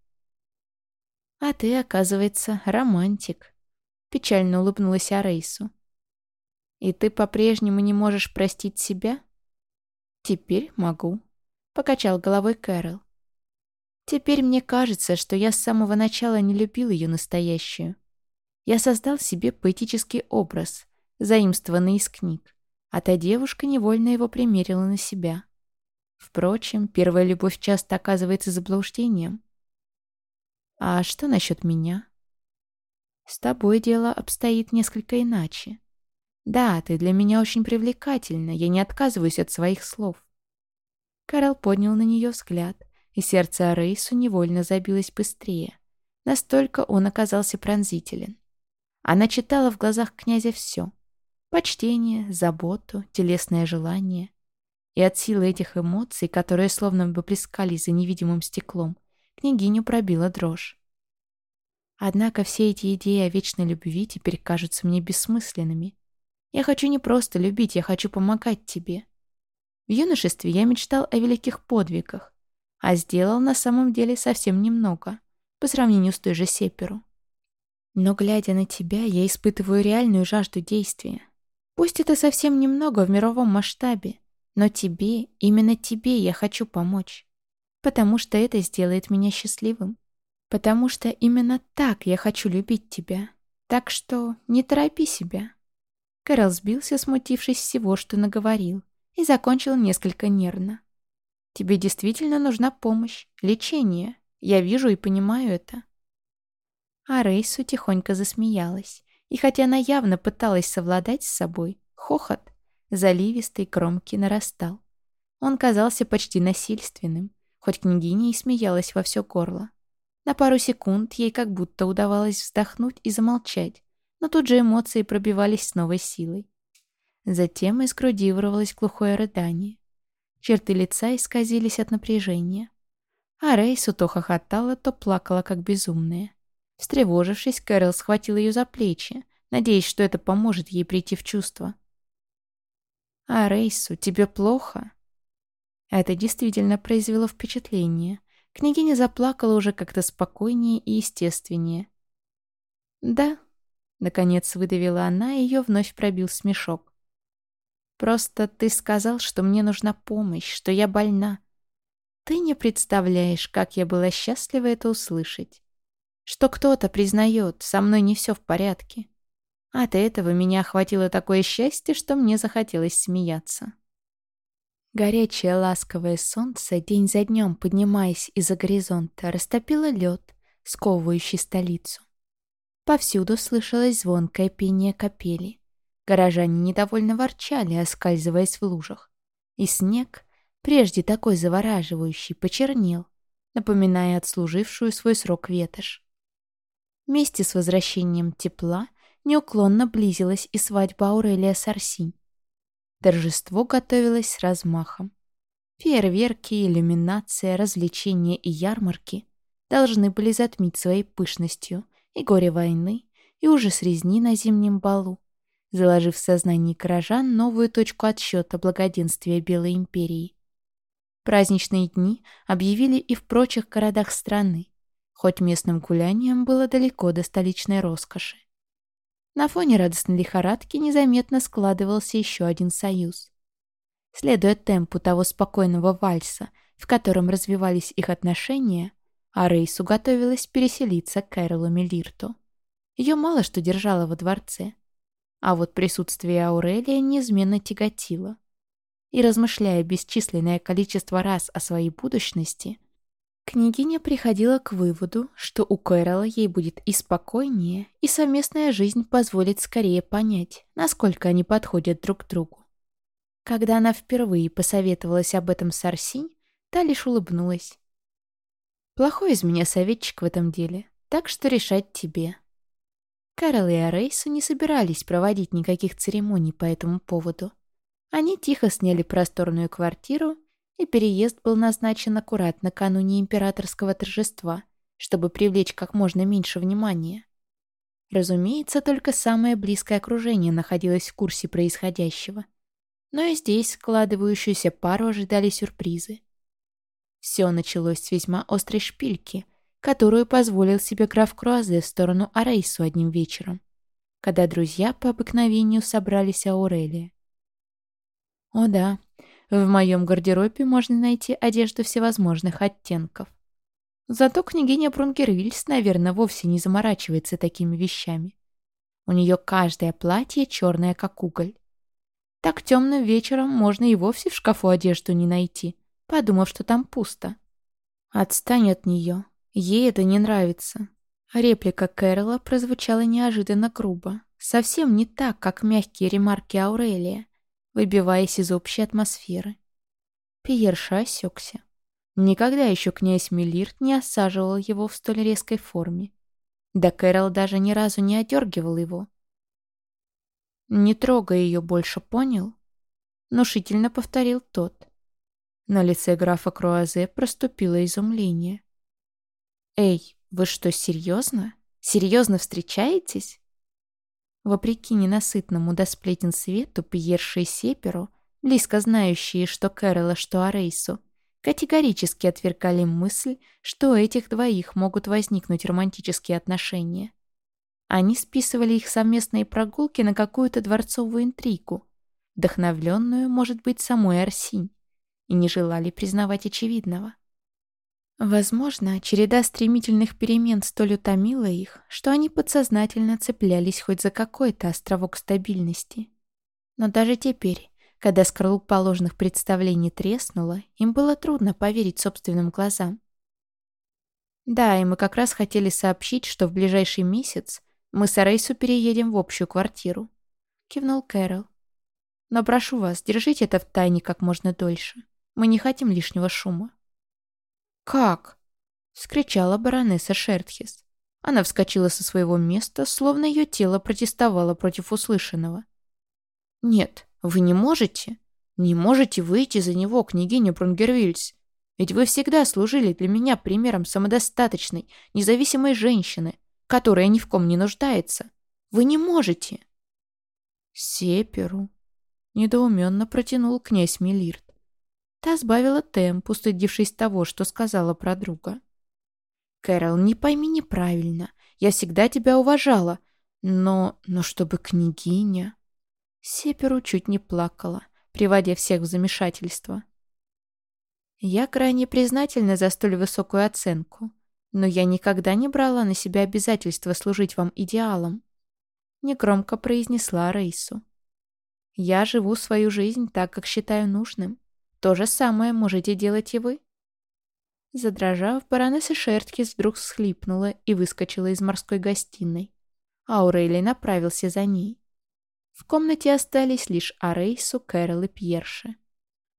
A: «А ты, оказывается, романтик», — печально улыбнулась Арейсу. «И ты по-прежнему не можешь простить себя?» «Теперь могу», — покачал головой Кэрол. «Теперь мне кажется, что я с самого начала не любил ее настоящую. Я создал себе поэтический образ, заимствованный из книг, а та девушка невольно его примерила на себя. Впрочем, первая любовь часто оказывается заблуждением. А что насчет меня? С тобой дело обстоит несколько иначе. Да, ты для меня очень привлекательна, я не отказываюсь от своих слов. Карл поднял на нее взгляд, и сердце Арейсу невольно забилось быстрее. Настолько он оказался пронзителен. Она читала в глазах князя все. Почтение, заботу, телесное желание. И от силы этих эмоций, которые словно бы плескались за невидимым стеклом, княгиню пробила дрожь. Однако все эти идеи о вечной любви теперь кажутся мне бессмысленными. Я хочу не просто любить, я хочу помогать тебе. В юношестве я мечтал о великих подвигах, а сделал на самом деле совсем немного, по сравнению с той же Сеперу. Но, глядя на тебя, я испытываю реальную жажду действия. Пусть это совсем немного в мировом масштабе, но тебе, именно тебе я хочу помочь потому что это сделает меня счастливым. Потому что именно так я хочу любить тебя. Так что не торопи себя». Кэрол сбился, смутившись всего, что наговорил, и закончил несколько нервно. «Тебе действительно нужна помощь, лечение. Я вижу и понимаю это». А Рейсу тихонько засмеялась, и хотя она явно пыталась совладать с собой, хохот, заливистый, громкий, нарастал. Он казался почти насильственным, хоть княгиня и смеялась во все горло. На пару секунд ей как будто удавалось вздохнуть и замолчать, но тут же эмоции пробивались с новой силой. Затем из груди вырвалось глухое рыдание. Черты лица исказились от напряжения. А Рейсу то хохотала, то плакала, как безумная. Встревожившись, Кэрол схватил ее за плечи, надеясь, что это поможет ей прийти в чувство. «А Рейсу, тебе плохо?» Это действительно произвело впечатление. Княгиня заплакала уже как-то спокойнее и естественнее. «Да», — наконец выдавила она, и ее вновь пробил смешок. «Просто ты сказал, что мне нужна помощь, что я больна. Ты не представляешь, как я была счастлива это услышать. Что кто-то признает, со мной не все в порядке. От этого меня охватило такое счастье, что мне захотелось смеяться». Горячее ласковое солнце, день за днем поднимаясь из-за горизонта, растопило лед, сковывающий столицу. Повсюду слышалось звонкое пение капели. Горожане недовольно ворчали, оскальзываясь в лужах. И снег, прежде такой завораживающий, почернел, напоминая отслужившую свой срок ветошь. Вместе с возвращением тепла неуклонно близилась и свадьба Аурелия Сарсинь. Торжество готовилось с размахом. Фейерверки, иллюминация, развлечения и ярмарки должны были затмить своей пышностью и горе войны, и ужас резни на зимнем балу, заложив в сознании горожан новую точку отсчета благоденствия Белой империи. Праздничные дни объявили и в прочих городах страны, хоть местным гулянием было далеко до столичной роскоши. На фоне радостной лихорадки незаметно складывался еще один союз. Следуя темпу того спокойного вальса, в котором развивались их отношения, Арейсу готовилась переселиться к Кэролу Мелирту. Ее мало что держало во дворце. А вот присутствие Аурелия неизменно тяготило. И размышляя бесчисленное количество раз о своей будущности, Княгиня приходила к выводу, что у Кэрола ей будет и спокойнее, и совместная жизнь позволит скорее понять, насколько они подходят друг к другу. Когда она впервые посоветовалась об этом с Арсинь, та лишь улыбнулась. «Плохой из меня советчик в этом деле, так что решать тебе». Кэрол и Арейсу не собирались проводить никаких церемоний по этому поводу. Они тихо сняли просторную квартиру, и переезд был назначен аккурат накануне императорского торжества, чтобы привлечь как можно меньше внимания. Разумеется, только самое близкое окружение находилось в курсе происходящего. Но и здесь складывающуюся пару ожидали сюрпризы. Все началось с весьма острой шпильки, которую позволил себе граф Круазе в сторону Арейсу одним вечером, когда друзья по обыкновению собрались Аурелия. О да, в моем гардеробе можно найти одежду всевозможных оттенков. Зато княгиня Брунгервильс, наверное, вовсе не заморачивается такими вещами. У нее каждое платье черное, как уголь. Так темным вечером можно и вовсе в шкафу одежду не найти, подумав, что там пусто. Отстань от нее. Ей это не нравится. Реплика Кэрола прозвучала неожиданно грубо. Совсем не так, как мягкие ремарки Аурелия, выбиваясь из общей атмосферы. Пьерша осекся. Никогда еще князь Мелирт не осаживал его в столь резкой форме. Да Кэрол даже ни разу не одергивал его. «Не трогай ее больше, понял?» Нушительно повторил тот. На лице графа Круазе проступило изумление. «Эй, вы что, серьезно? Серьезно встречаетесь?» Вопреки ненасытному до сплетен свету, Пьерши и Сеперу, близко знающие что Кэрола, что Арейсу, категорически отвергали мысль, что у этих двоих могут возникнуть романтические отношения. Они списывали их совместные прогулки на какую-то дворцовую интригу, вдохновленную, может быть, самой Арсинь, и не желали признавать очевидного. Возможно, череда стремительных перемен столь утомила их, что они подсознательно цеплялись хоть за какой-то островок стабильности. Но даже теперь, когда скорлупа ложных представлений треснула, им было трудно поверить собственным глазам. «Да, и мы как раз хотели сообщить, что в ближайший месяц мы с Арейсу переедем в общую квартиру», — кивнул Кэрол. «Но прошу вас, держите это в тайне как можно дольше. Мы не хотим лишнего шума». «Как?» — вскричала баронесса Шертхис. Она вскочила со своего места, словно ее тело протестовало против услышанного. «Нет, вы не можете? Не можете выйти за него, княгиня Брунгервильс? Ведь вы всегда служили для меня примером самодостаточной, независимой женщины, которая ни в ком не нуждается. Вы не можете!» «Сеперу», — недоуменно протянул князь Мелирт. Та сбавила темп, устыдившись того, что сказала про друга. «Кэрол, не пойми неправильно. Я всегда тебя уважала. Но... но чтобы княгиня...» Сеперу чуть не плакала, приводя всех в замешательство. Я крайне признательна за столь высокую оценку, но я никогда не брала на себя обязательство служить вам идеалом. Негромко произнесла Рейсу. Я живу свою жизнь так, как считаю нужным. То же самое можете делать и вы. Задрожав, баронесса Шерткис вдруг всхлипнула и выскочила из морской гостиной. Аурелий направился за ней. В комнате остались лишь Арейсу, Кэрол и Пьерши.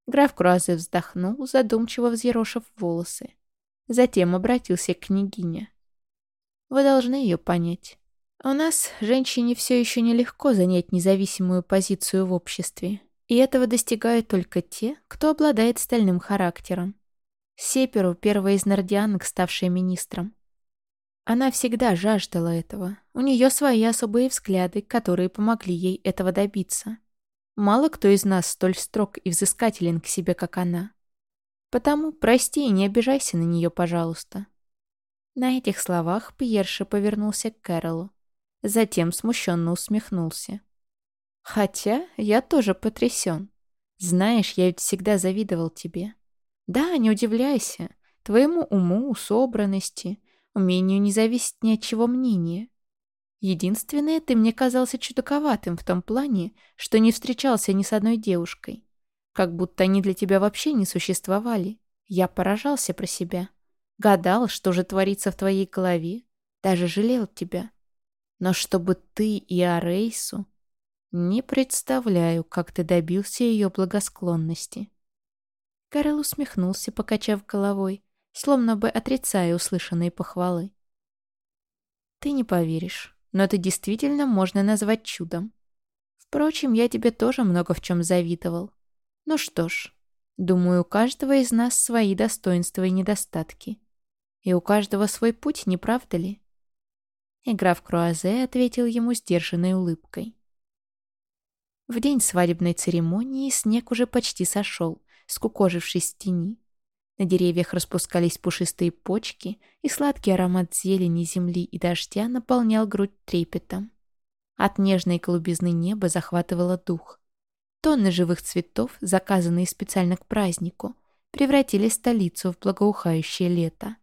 A: Граф Круазе вздохнул, задумчиво взъерошив волосы. Затем обратился к княгине. «Вы должны ее понять. У нас, женщине, все еще нелегко занять независимую позицию в обществе, и этого достигают только те, кто обладает стальным характером. Сеперу, первая из нордианок, ставшая министром. Она всегда жаждала этого. У нее свои особые взгляды, которые помогли ей этого добиться. Мало кто из нас столь строг и взыскателен к себе, как она. Потому прости и не обижайся на нее, пожалуйста». На этих словах Пьерша повернулся к Кэролу. Затем смущенно усмехнулся. «Хотя я тоже потрясен. Знаешь, я ведь всегда завидовал тебе. Да, не удивляйся. Твоему уму, собранности, умению не зависеть ни от чего мнения. Единственное, ты мне казался чудаковатым в том плане, что не встречался ни с одной девушкой. Как будто они для тебя вообще не существовали. Я поражался про себя. Гадал, что же творится в твоей голове. Даже жалел тебя. Но чтобы ты и Арейсу... Не представляю, как ты добился ее благосклонности. Карел усмехнулся, покачав головой, словно бы отрицая услышанные похвалы. «Ты не поверишь. но это действительно можно назвать чудом. Впрочем, я тебе тоже много в чем завидовал. Ну что ж, думаю, у каждого из нас свои достоинства и недостатки. И у каждого свой путь, не правда ли? И граф Круазе ответил ему сдержанной улыбкой. В день свадебной церемонии снег уже почти сошел, скукожившись в тени. На деревьях распускались пушистые почки, и сладкий аромат зелени, земли и дождя наполнял грудь трепетом. От нежной голубизны неба захватывало дух. Тонны живых цветов, заказанные специально к празднику, превратили столицу в благоухающее лето.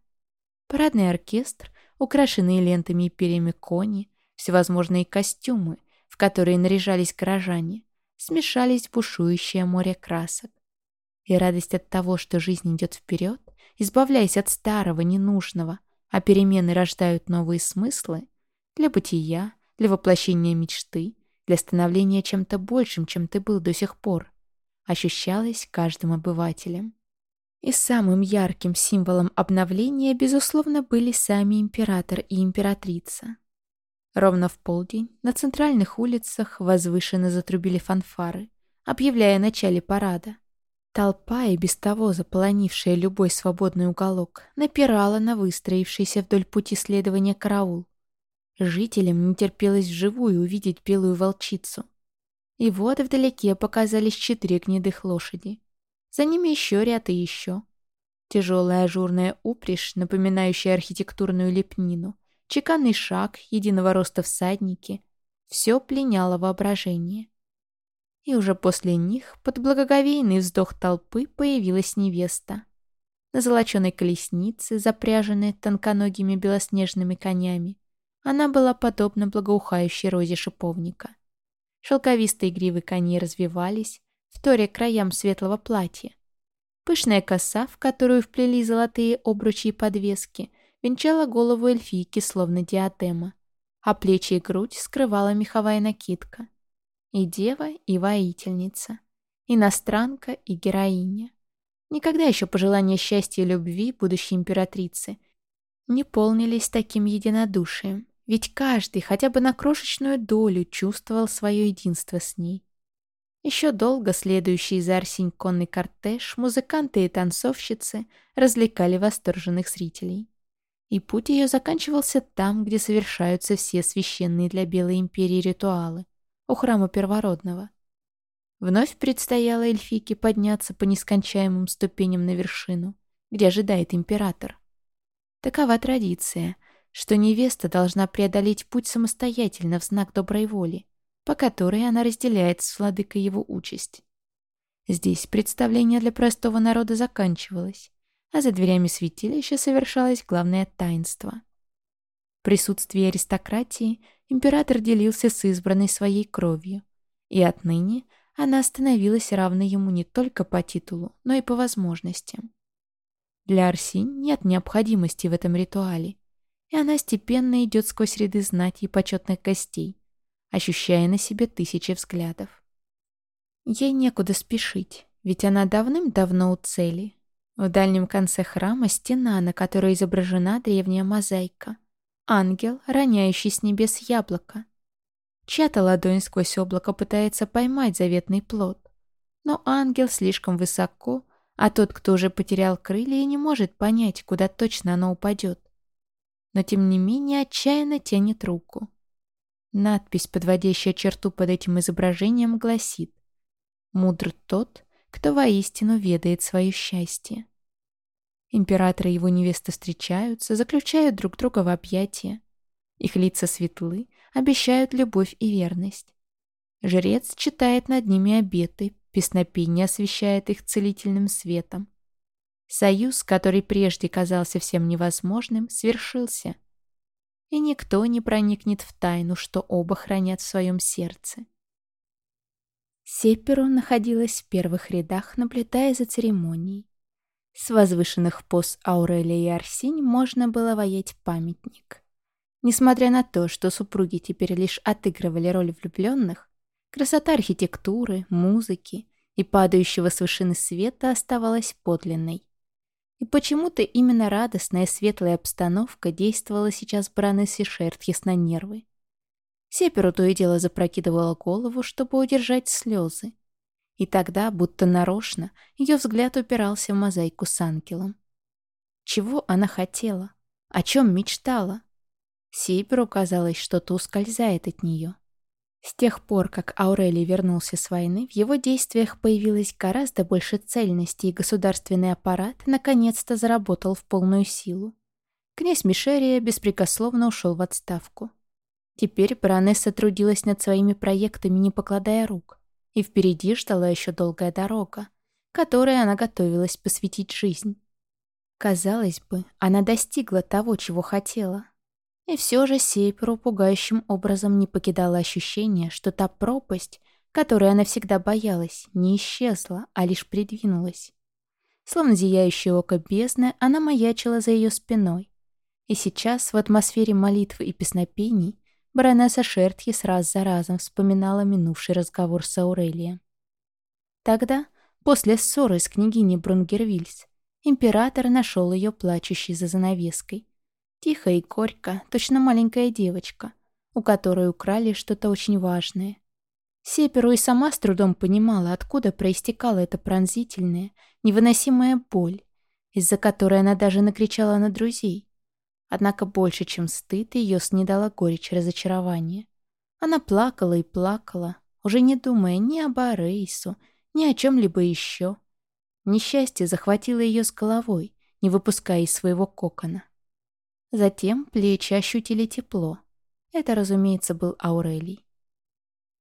A: Парадный оркестр, украшенные лентами и перьями кони, всевозможные костюмы, в которые наряжались горожане, смешались в бушующее море красок. И радость от того, что жизнь идет вперед, избавляясь от старого, ненужного, а перемены рождают новые смыслы для бытия, для воплощения мечты, для становления чем-то большим, чем ты был до сих пор, ощущалась каждым обывателем. И самым ярким символом обновления, безусловно, были сами император и императрица. Ровно в полдень на центральных улицах возвышенно затрубили фанфары, объявляя начале парада. Толпа, и без того заполонившая любой свободный уголок, напирала на выстроившийся вдоль пути следования караул. Жителям не терпелось вживую увидеть белую волчицу. И вот вдалеке показались четыре гнедых лошади. За ними еще ряд и еще. Тяжелая ажурная упряжь, напоминающая архитектурную лепнину, чеканный шаг, единого роста всадники — все пленяло воображение. И уже после них, под благоговейный вздох толпы, появилась невеста. На золоченой колеснице, запряженной тонконогими белоснежными конями, она была подобна благоухающей розе шиповника. Шелковистые гривы коней развивались, вторя краям светлого платья. Пышная коса, в которую вплели золотые обручи и подвески, венчала голову эльфийки, словно диадема, а плечи и грудь скрывала меховая накидка. И дева, и воительница. Иностранка и героиня. Никогда еще пожелания счастья и любви будущей императрицы не полнились таким единодушием, ведь каждый хотя бы на крошечную долю чувствовал свое единство с ней. Еще долго следующий за Арсень конный кортеж, музыканты и танцовщицы развлекали восторженных зрителей. И путь ее заканчивался там, где совершаются все священные для Белой Империи ритуалы, у храма Первородного. Вновь предстояло эльфийке подняться по нескончаемым ступеням на вершину, где ожидает император. Такова традиция, что невеста должна преодолеть путь самостоятельно в знак доброй воли, по которой она разделяет с владыкой его участь. Здесь представление для простого народа заканчивалось, а за дверями святилища совершалось главное таинство. В присутствии аристократии император делился с избранной своей кровью, и отныне она становилась равной ему не только по титулу, но и по возможностям. Для Арсинь нет необходимости в этом ритуале, и она степенно идет сквозь ряды знати и почетных гостей, ощущая на себе тысячи взглядов. Ей некуда спешить, ведь она давным-давно у цели. В дальнем конце храма стена, на которой изображена древняя мозаика — Ангел, роняющий с небес яблоко. Чья-то ладонь сквозь облако пытается поймать заветный плод. Но ангел слишком высоко, а тот, кто уже потерял крылья, не может понять, куда точно оно упадет. Но тем не менее отчаянно тянет руку. Надпись, подводящая черту под этим изображением, гласит «Мудр тот, кто воистину ведает свое счастье». Император и его невеста встречаются, заключают друг друга в объятия. Их лица светлы, обещают любовь и верность. Жрец читает над ними обеты, песнопение освещает их целительным светом. Союз, который прежде казался всем невозможным, свершился. И никто не проникнет в тайну, что оба хранят в своем сердце. Сеперу находилась в первых рядах, наблюдая за церемонией. С возвышенных поз Аурелия и Арсинь можно было воять памятник. Несмотря на то, что супруги теперь лишь отыгрывали роль влюбленных, красота архитектуры, музыки и падающего с вышины света оставалась подлинной. И почему-то именно радостная светлая обстановка действовала сейчас Бранессе Шерт ясно нервы. Сеперу то и дело запрокидывала голову, чтобы удержать слезы. И тогда, будто нарочно, ее взгляд упирался в мозаику с ангелом. Чего она хотела? О чем мечтала? Сеперу казалось, что-то ускользает от нее. С тех пор, как Аурелий вернулся с войны, в его действиях появилось гораздо больше цельности, и государственный аппарат наконец-то заработал в полную силу. Князь Мишерия беспрекословно ушел в отставку. Теперь баронесса трудилась над своими проектами, не покладая рук, и впереди ждала еще долгая дорога, которой она готовилась посвятить жизнь. Казалось бы, она достигла того, чего хотела. И все же Сейперу пугающим образом не покидало ощущение, что та пропасть, которой она всегда боялась, не исчезла, а лишь придвинулась. Словно зияющее око бездны, она маячила за ее спиной. И сейчас, в атмосфере молитвы и песнопений, баронесса Шертхис раз за разом вспоминала минувший разговор с Аурелием. Тогда, после ссоры с княгиней Брунгервильс, император нашел ее плачущей за занавеской, Тихая и горько, точно маленькая девочка, у которой украли что-то очень важное. Сеперу и сама с трудом понимала, откуда проистекала эта пронзительная, невыносимая боль, из-за которой она даже накричала на друзей. Однако больше, чем стыд, ее снедала горечь разочарования. Она плакала и плакала, уже не думая ни об Арейсу, ни о чем-либо еще. Несчастье захватило ее с головой, не выпуская из своего кокона. Затем плечи ощутили тепло. Это, разумеется, был Аурелий.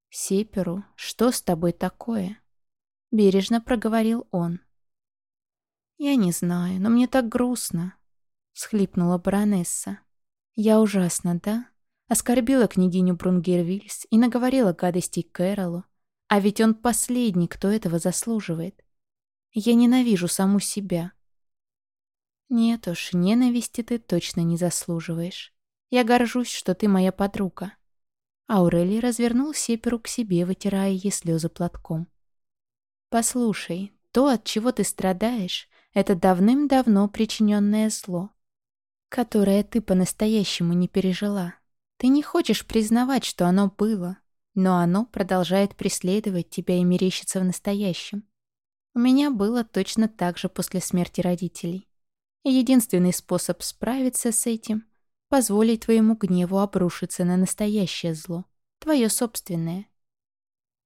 A: «Сеперу, что с тобой такое?» Бережно проговорил он. «Я не знаю, но мне так грустно», — схлипнула баронесса. «Я ужасно, да? Оскорбила княгиню Брунгервильс и наговорила гадостей Кэролу. А ведь он последний, кто этого заслуживает. Я ненавижу саму себя. Нет уж, ненависти ты точно не заслуживаешь. Я горжусь, что ты моя подруга. Аурелий развернул Сеперу к себе, вытирая ей слезы платком. «Послушай, то, от чего ты страдаешь, это давным-давно причиненное зло, которое ты по-настоящему не пережила. Ты не хочешь признавать, что оно было, но оно продолжает преследовать тебя и мерещится в настоящем. У меня было точно так же после смерти родителей. И единственный способ справиться с этим — позволить твоему гневу обрушиться на настоящее зло, твое собственное.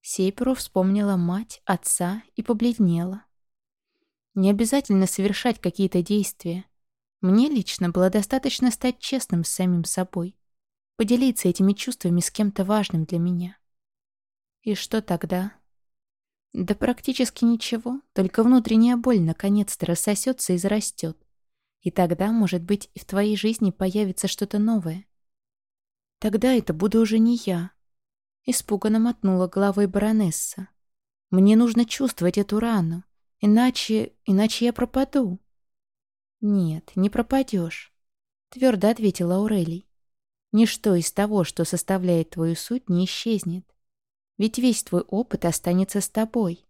A: Сейперу вспомнила мать, отца и побледнела. Не обязательно совершать какие-то действия. Мне лично было достаточно стать честным с самим собой, поделиться этими чувствами с кем-то важным для меня. И что тогда? Да практически ничего, только внутренняя боль наконец-то рассосется и зарастет. И тогда, может быть, и в твоей жизни появится что-то новое. Тогда это буду уже не я. Испуганно мотнула головой баронесса. Мне нужно чувствовать эту рану, иначе... иначе я пропаду. Нет, не пропадешь, твердо ответила Аурелий. Ничто из того, что составляет твою суть, не исчезнет. Ведь весь твой опыт останется с тобой.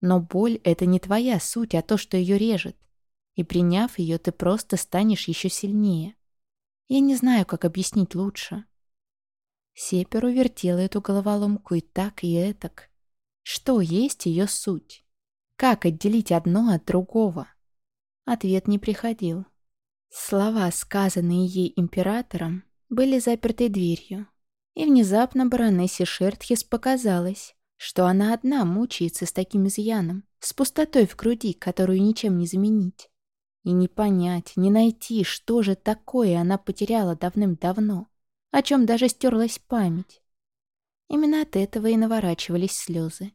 A: Но боль — это не твоя суть, а то, что ее режет и приняв ее, ты просто станешь еще сильнее. Я не знаю, как объяснить лучше. Сеперу вертела эту головоломку и так, и этак. Что есть ее суть? Как отделить одно от другого? Ответ не приходил. Слова, сказанные ей императором, были запертой дверью. И внезапно баронессе Шертхис показалось, что она одна мучается с таким изъяном, с пустотой в груди, которую ничем не заменить. И не понять, не найти, что же такое она потеряла давным-давно, о чем даже стерлась память. Именно от этого и наворачивались слезы.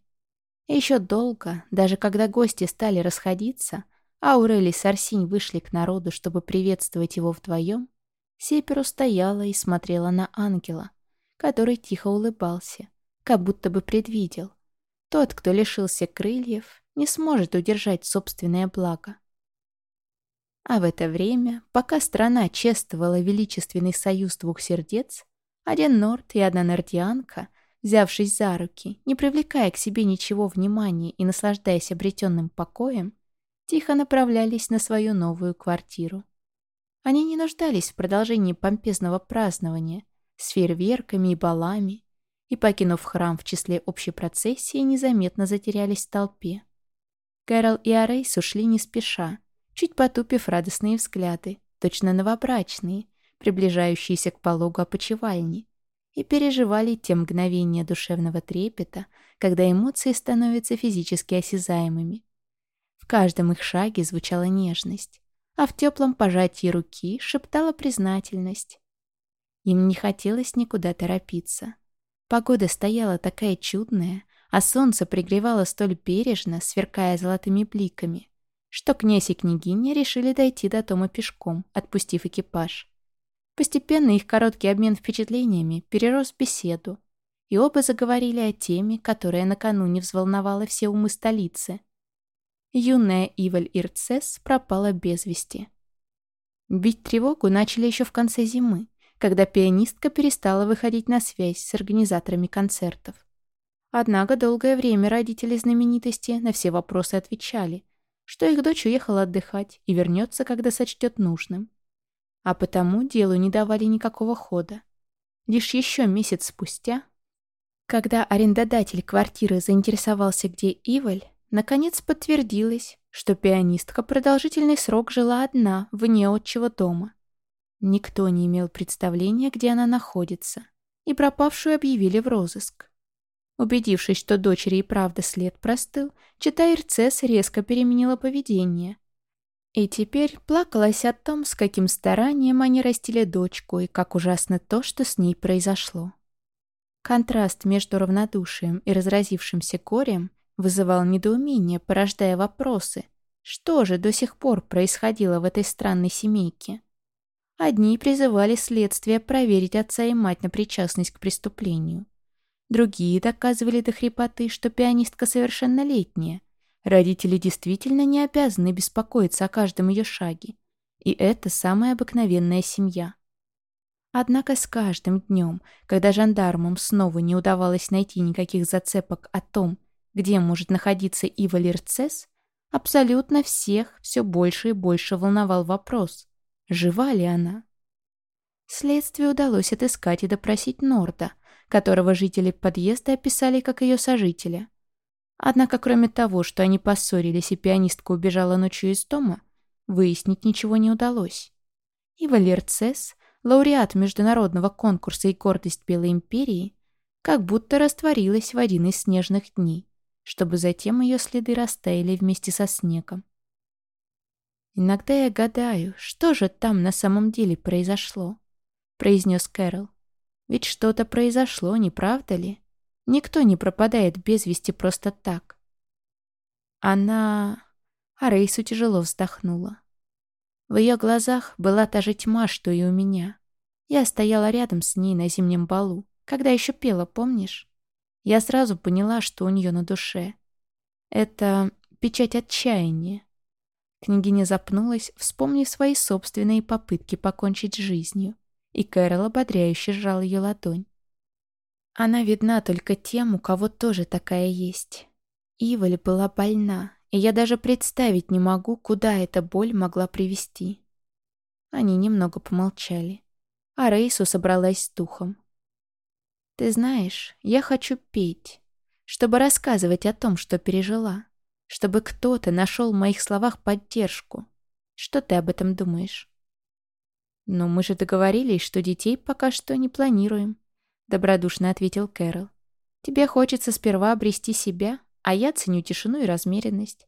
A: И еще долго, даже когда гости стали расходиться, Аурели с Арсинь вышли к народу, чтобы приветствовать его вдвоем, Сеперу стояла и смотрела на ангела, который тихо улыбался, как будто бы предвидел. Тот, кто лишился крыльев, не сможет удержать собственное благо. А в это время, пока страна чествовала величественный союз двух сердец, один Норд и одна Нордианка, взявшись за руки, не привлекая к себе ничего внимания и наслаждаясь обретенным покоем, тихо направлялись на свою новую квартиру. Они не нуждались в продолжении помпезного празднования, с фейерверками и балами, и, покинув храм в числе общей процессии, незаметно затерялись в толпе. Кэрол и Арейс ушли не спеша, чуть потупив радостные взгляды, точно новобрачные, приближающиеся к пологу опочивальни, и переживали те мгновения душевного трепета, когда эмоции становятся физически осязаемыми. В каждом их шаге звучала нежность, а в теплом пожатии руки шептала признательность. Им не хотелось никуда торопиться. Погода стояла такая чудная, а солнце пригревало столь бережно, сверкая золотыми бликами, что князь и княгиня решили дойти до дома пешком, отпустив экипаж. Постепенно их короткий обмен впечатлениями перерос в беседу, и оба заговорили о теме, которая накануне взволновала все умы столицы. Юная Иваль Ирцес пропала без вести. Бить тревогу начали еще в конце зимы, когда пианистка перестала выходить на связь с организаторами концертов. Однако долгое время родители знаменитости на все вопросы отвечали, что их дочь уехала отдыхать и вернется, когда сочтет нужным. А потому делу не давали никакого хода. Лишь еще месяц спустя, когда арендодатель квартиры заинтересовался, где Иваль, наконец подтвердилось, что пианистка продолжительный срок жила одна, вне отчего дома. Никто не имел представления, где она находится, и пропавшую объявили в розыск. Убедившись, что дочери и правда след простыл, читая Ирцесс резко переменила поведение. И теперь плакалась о том, с каким старанием они растили дочку и как ужасно то, что с ней произошло. Контраст между равнодушием и разразившимся горем вызывал недоумение, порождая вопросы, что же до сих пор происходило в этой странной семейке. Одни призывали следствие проверить отца и мать на причастность к преступлению. Другие доказывали до хрипоты, что пианистка совершеннолетняя. Родители действительно не обязаны беспокоиться о каждом ее шаге. И это самая обыкновенная семья. Однако с каждым днем, когда жандармам снова не удавалось найти никаких зацепок о том, где может находиться Ива Лерцес, абсолютно всех все больше и больше волновал вопрос – Жива ли она? Следствию удалось отыскать и допросить Норда, которого жители подъезда описали как ее сожителя. Однако, кроме того, что они поссорились и пианистка убежала ночью из дома, выяснить ничего не удалось. И Валер лауреат международного конкурса и гордость Белой империи, как будто растворилась в один из снежных дней, чтобы затем ее следы растаяли вместе со снегом. «Иногда я гадаю, что же там на самом деле произошло?» — произнес Кэрол. «Ведь что-то произошло, не правда ли? Никто не пропадает без вести просто так». Она... А Рейсу тяжело вздохнула. В ее глазах была та же тьма, что и у меня. Я стояла рядом с ней на зимнем балу, когда еще пела, помнишь? Я сразу поняла, что у нее на душе. Это печать отчаяния. Княгиня запнулась, вспомнив свои собственные попытки покончить с жизнью, и Кэрол ободряюще сжал ее ладонь. Она видна только тем, у кого тоже такая есть. Иваль была больна, и я даже представить не могу, куда эта боль могла привести. Они немного помолчали, а Рейсу собралась с духом. «Ты знаешь, я хочу петь, чтобы рассказывать о том, что пережила чтобы кто-то нашел в моих словах поддержку. Что ты об этом думаешь? «Но мы же договорились, что детей пока что не планируем», — добродушно ответил Кэрол. «Тебе хочется сперва обрести себя, а я ценю тишину и размеренность.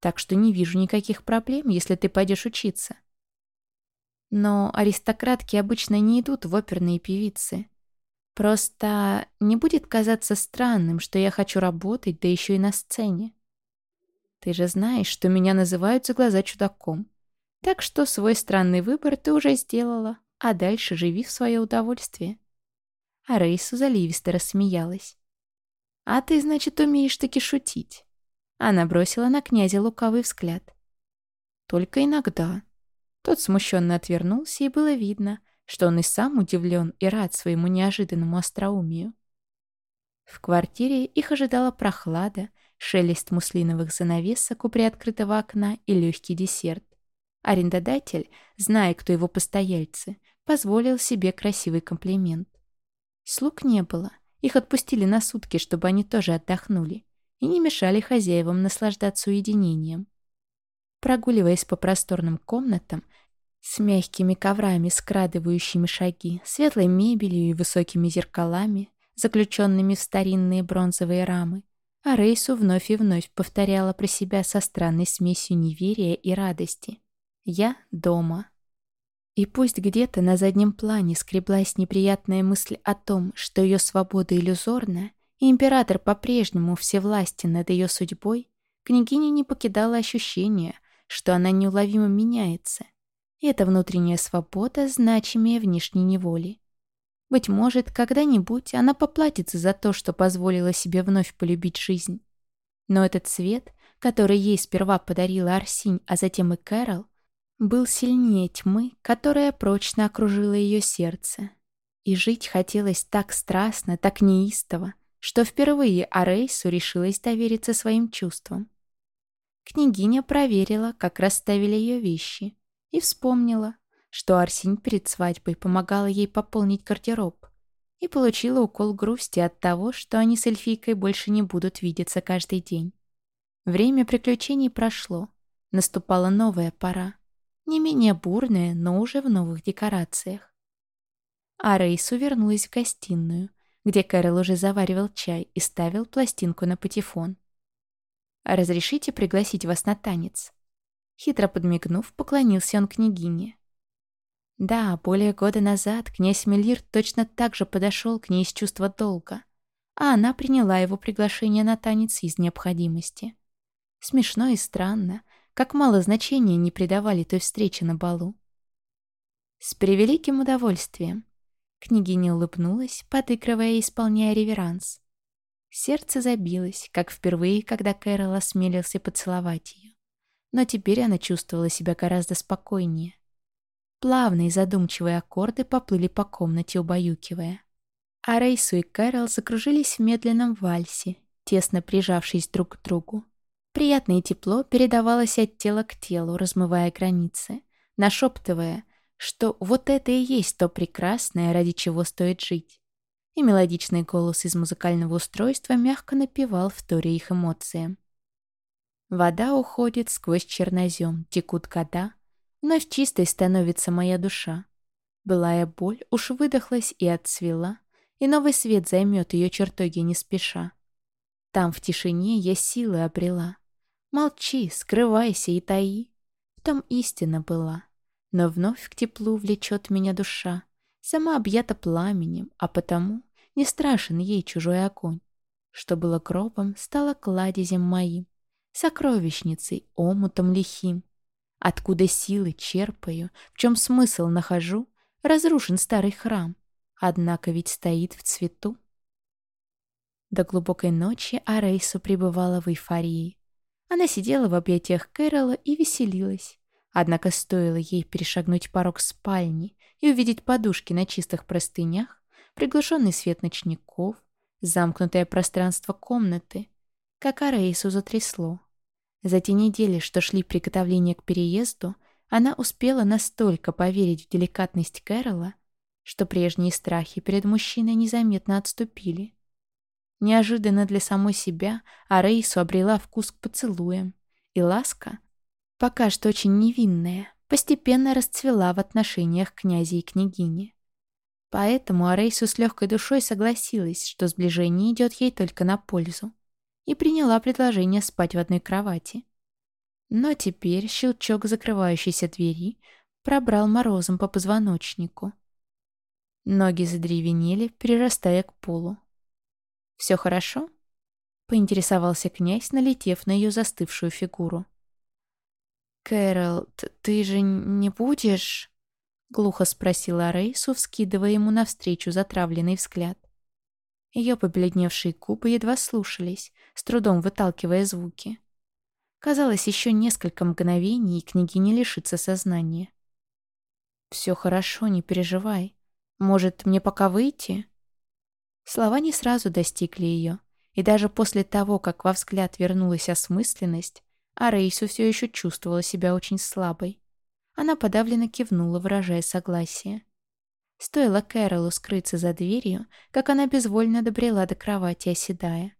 A: Так что не вижу никаких проблем, если ты пойдешь учиться». Но аристократки обычно не идут в оперные певицы. Просто не будет казаться странным, что я хочу работать, да еще и на сцене. Ты же знаешь, что меня называют за глаза чудаком. Так что свой странный выбор ты уже сделала, а дальше живи в свое удовольствие». А Рейсу заливисто рассмеялась. «А ты, значит, умеешь таки шутить?» Она бросила на князя лукавый взгляд. «Только иногда». Тот смущенно отвернулся, и было видно, что он и сам удивлен и рад своему неожиданному остроумию. В квартире их ожидала прохлада, шелест муслиновых занавесок у приоткрытого окна и легкий десерт. Арендодатель, зная, кто его постояльцы, позволил себе красивый комплимент. Слуг не было. Их отпустили на сутки, чтобы они тоже отдохнули и не мешали хозяевам наслаждаться уединением. Прогуливаясь по просторным комнатам, с мягкими коврами, скрадывающими шаги, светлой мебелью и высокими зеркалами, заключенными в старинные бронзовые рамы, а Рейсу вновь и вновь повторяла про себя со странной смесью неверия и радости. «Я дома». И пусть где-то на заднем плане скреблась неприятная мысль о том, что ее свобода иллюзорна, и император по-прежнему всевластен над ее судьбой, княгиня не покидала ощущение, что она неуловимо меняется. И эта внутренняя свобода значимее внешней неволи. Быть может, когда-нибудь она поплатится за то, что позволила себе вновь полюбить жизнь. Но этот свет, который ей сперва подарила Арсинь, а затем и Кэрол, был сильнее тьмы, которая прочно окружила ее сердце. И жить хотелось так страстно, так неистово, что впервые Арейсу решилась довериться своим чувствам. Княгиня проверила, как расставили ее вещи, и вспомнила, что Арсень перед свадьбой помогала ей пополнить гардероб и получила укол грусти от того, что они с эльфийкой больше не будут видеться каждый день. Время приключений прошло, наступала новая пора, не менее бурная, но уже в новых декорациях. А Рейсу вернулась в гостиную, где Кэрол уже заваривал чай и ставил пластинку на патефон. «Разрешите пригласить вас на танец?» Хитро подмигнув, поклонился он княгине. Да, более года назад князь Мелир точно так же подошел к ней из чувства долга, а она приняла его приглашение на танец из необходимости. Смешно и странно, как мало значения не придавали той встрече на балу. С превеликим удовольствием. Княгиня улыбнулась, подыгрывая и исполняя реверанс. Сердце забилось, как впервые, когда Кэрол осмелился поцеловать ее. Но теперь она чувствовала себя гораздо спокойнее. Плавные задумчивые аккорды поплыли по комнате, убаюкивая. А Рейсу и Кэрол закружились в медленном вальсе, тесно прижавшись друг к другу. Приятное тепло передавалось от тела к телу, размывая границы, нашептывая, что вот это и есть то прекрасное, ради чего стоит жить. И мелодичный голос из музыкального устройства мягко напевал в торе их эмоциям. Вода уходит сквозь чернозем, текут года, Вновь чистой становится моя душа. Былая боль уж выдохлась и отцвела, и новый свет займет ее чертоги не спеша. Там в тишине я силы обрела. Молчи, скрывайся и таи. В том истина была. Но вновь к теплу влечет меня душа, сама объята пламенем, а потому не страшен ей чужой огонь. Что было гробом, стало кладезем моим, сокровищницей, омутом лихим. Откуда силы черпаю, в чем смысл нахожу, разрушен старый храм, однако ведь стоит в цвету. До глубокой ночи Арейсу пребывала в эйфории. Она сидела в объятиях Кэрола и веселилась. Однако стоило ей перешагнуть порог спальни и увидеть подушки на чистых простынях, приглушенный свет ночников, замкнутое пространство комнаты, как Арейсу затрясло. За те недели, что шли приготовления к переезду, она успела настолько поверить в деликатность Кэрола, что прежние страхи перед мужчиной незаметно отступили. Неожиданно для самой себя Арейсу обрела вкус к поцелуям, и ласка, пока что очень невинная, постепенно расцвела в отношениях князя и княгини. Поэтому Арейсу с легкой душой согласилась, что сближение идет ей только на пользу и приняла предложение спать в одной кровати. Но теперь щелчок закрывающейся двери пробрал морозом по позвоночнику. Ноги задревенели, прирастая к полу. «Все хорошо?» — поинтересовался князь, налетев на ее застывшую фигуру. «Кэрол, ты же не будешь?» — глухо спросила Рейсу, вскидывая ему навстречу затравленный взгляд. Ее побледневшие губы едва слушались, с трудом выталкивая звуки. Казалось, еще несколько мгновений, и княгиня лишится сознания. «Все хорошо, не переживай. Может, мне пока выйти?» Слова не сразу достигли ее, и даже после того, как во взгляд вернулась осмысленность, а все еще чувствовала себя очень слабой. Она подавленно кивнула, выражая согласие. Стоило Кэролу скрыться за дверью, как она безвольно добрела до кровати, оседая.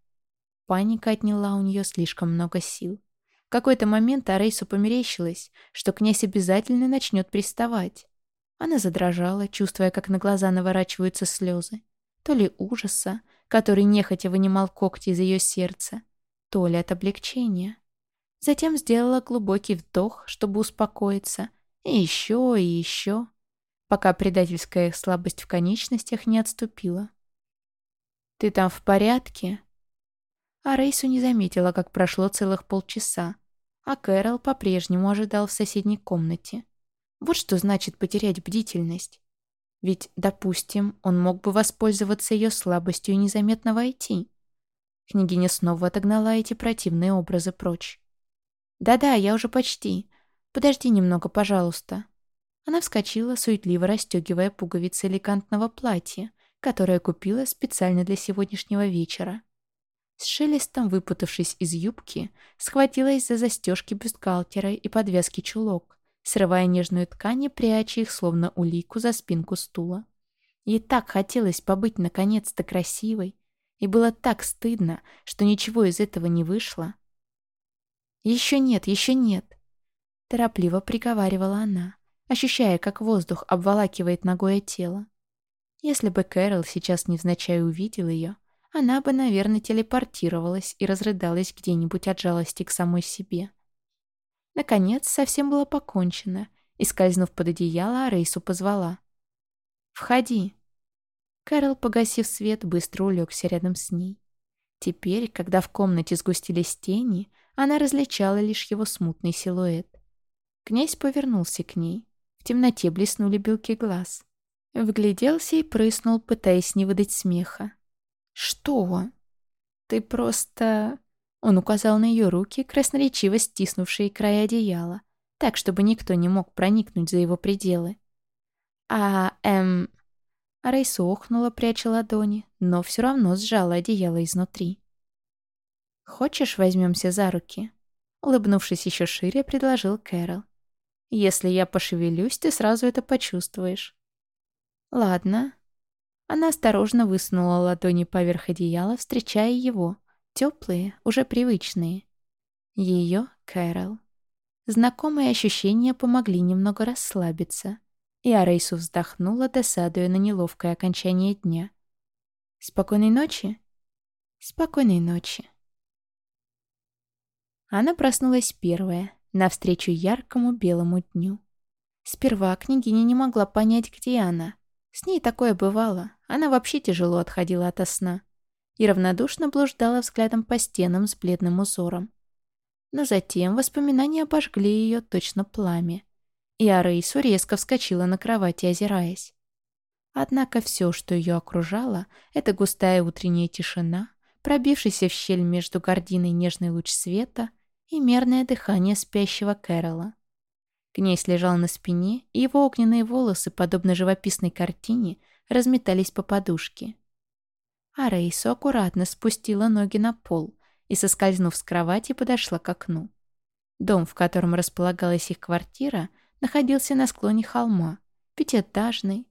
A: Паника отняла у нее слишком много сил. В какой-то момент Арейсу померещилось, что князь обязательно начнет приставать. Она задрожала, чувствуя, как на глаза наворачиваются слезы. То ли ужаса, который нехотя вынимал когти из ее сердца, то ли от облегчения. Затем сделала глубокий вдох, чтобы успокоиться, и еще, и еще, пока предательская слабость в конечностях не отступила. «Ты там в порядке?» А Рейсу не заметила, как прошло целых полчаса, а Кэрол по-прежнему ожидал в соседней комнате. Вот что значит потерять бдительность. Ведь, допустим, он мог бы воспользоваться ее слабостью и незаметно войти. Княгиня снова отогнала эти противные образы прочь. «Да-да, я уже почти. Подожди немного, пожалуйста». Она вскочила, суетливо расстегивая пуговицы элегантного платья, которое купила специально для сегодняшнего вечера. С шелестом выпутавшись из юбки, схватилась за застежки бюстгальтера и подвязки чулок, срывая нежную ткань и пряча их, словно улику, за спинку стула. Ей так хотелось побыть наконец-то красивой, и было так стыдно, что ничего из этого не вышло. «Еще нет, еще нет!» Торопливо приговаривала она, ощущая, как воздух обволакивает ногое тело. Если бы Кэрол сейчас невзначай увидел ее, она бы, наверное, телепортировалась и разрыдалась где-нибудь от жалости к самой себе. Наконец, совсем было покончено, и, скользнув под одеяло, Рейсу позвала. «Входи». Кэрол, погасив свет, быстро улегся рядом с ней. Теперь, когда в комнате сгустились тени, она различала лишь его смутный силуэт. Князь повернулся к ней. В темноте блеснули белки глаз. Вгляделся и прыснул, пытаясь не выдать смеха. «Что?» «Ты просто...» Он указал на ее руки, красноречиво стиснувшие края одеяла, так, чтобы никто не мог проникнуть за его пределы. «А, эм...» Рейса охнула, пряча ладони, но все равно сжала одеяло изнутри. «Хочешь, возьмемся за руки?» Улыбнувшись еще шире, предложил Кэрол. «Если я пошевелюсь, ты сразу это почувствуешь». «Ладно, она осторожно высунула ладони поверх одеяла, встречая его. Теплые, уже привычные. Ее Кэрол. Знакомые ощущения помогли немного расслабиться. И Арейсу вздохнула, досадуя на неловкое окончание дня. «Спокойной ночи?» «Спокойной ночи». Она проснулась первая, навстречу яркому белому дню. Сперва княгиня не могла понять, где она. С ней такое бывало, она вообще тяжело отходила ото сна и равнодушно блуждала взглядом по стенам с бледным узором. Но затем воспоминания обожгли ее точно пламя, и Арейсу резко вскочила на кровати, озираясь. Однако все, что ее окружало, это густая утренняя тишина, пробившийся в щель между гординой нежный луч света и мерное дыхание спящего Кэрола. Князь лежал на спине, и его огненные волосы, подобно живописной картине, разметались по подушке. А Рейсу аккуратно спустила ноги на пол и, соскользнув с кровати, подошла к окну. Дом, в котором располагалась их квартира, находился на склоне холма, пятиэтажный,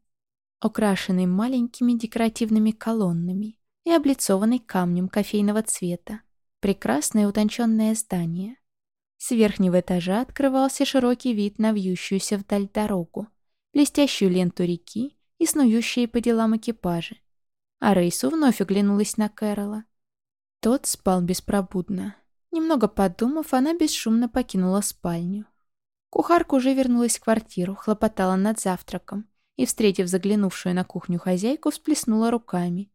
A: украшенный маленькими декоративными колоннами и облицованный камнем кофейного цвета. Прекрасное утонченное здание. С верхнего этажа открывался широкий вид на вьющуюся вдаль дорогу, блестящую ленту реки и снующие по делам экипажи. А Рейсу вновь оглянулась на Кэрола. Тот спал беспробудно. Немного подумав, она бесшумно покинула спальню. Кухарка уже вернулась в квартиру, хлопотала над завтраком и, встретив заглянувшую на кухню хозяйку, всплеснула руками.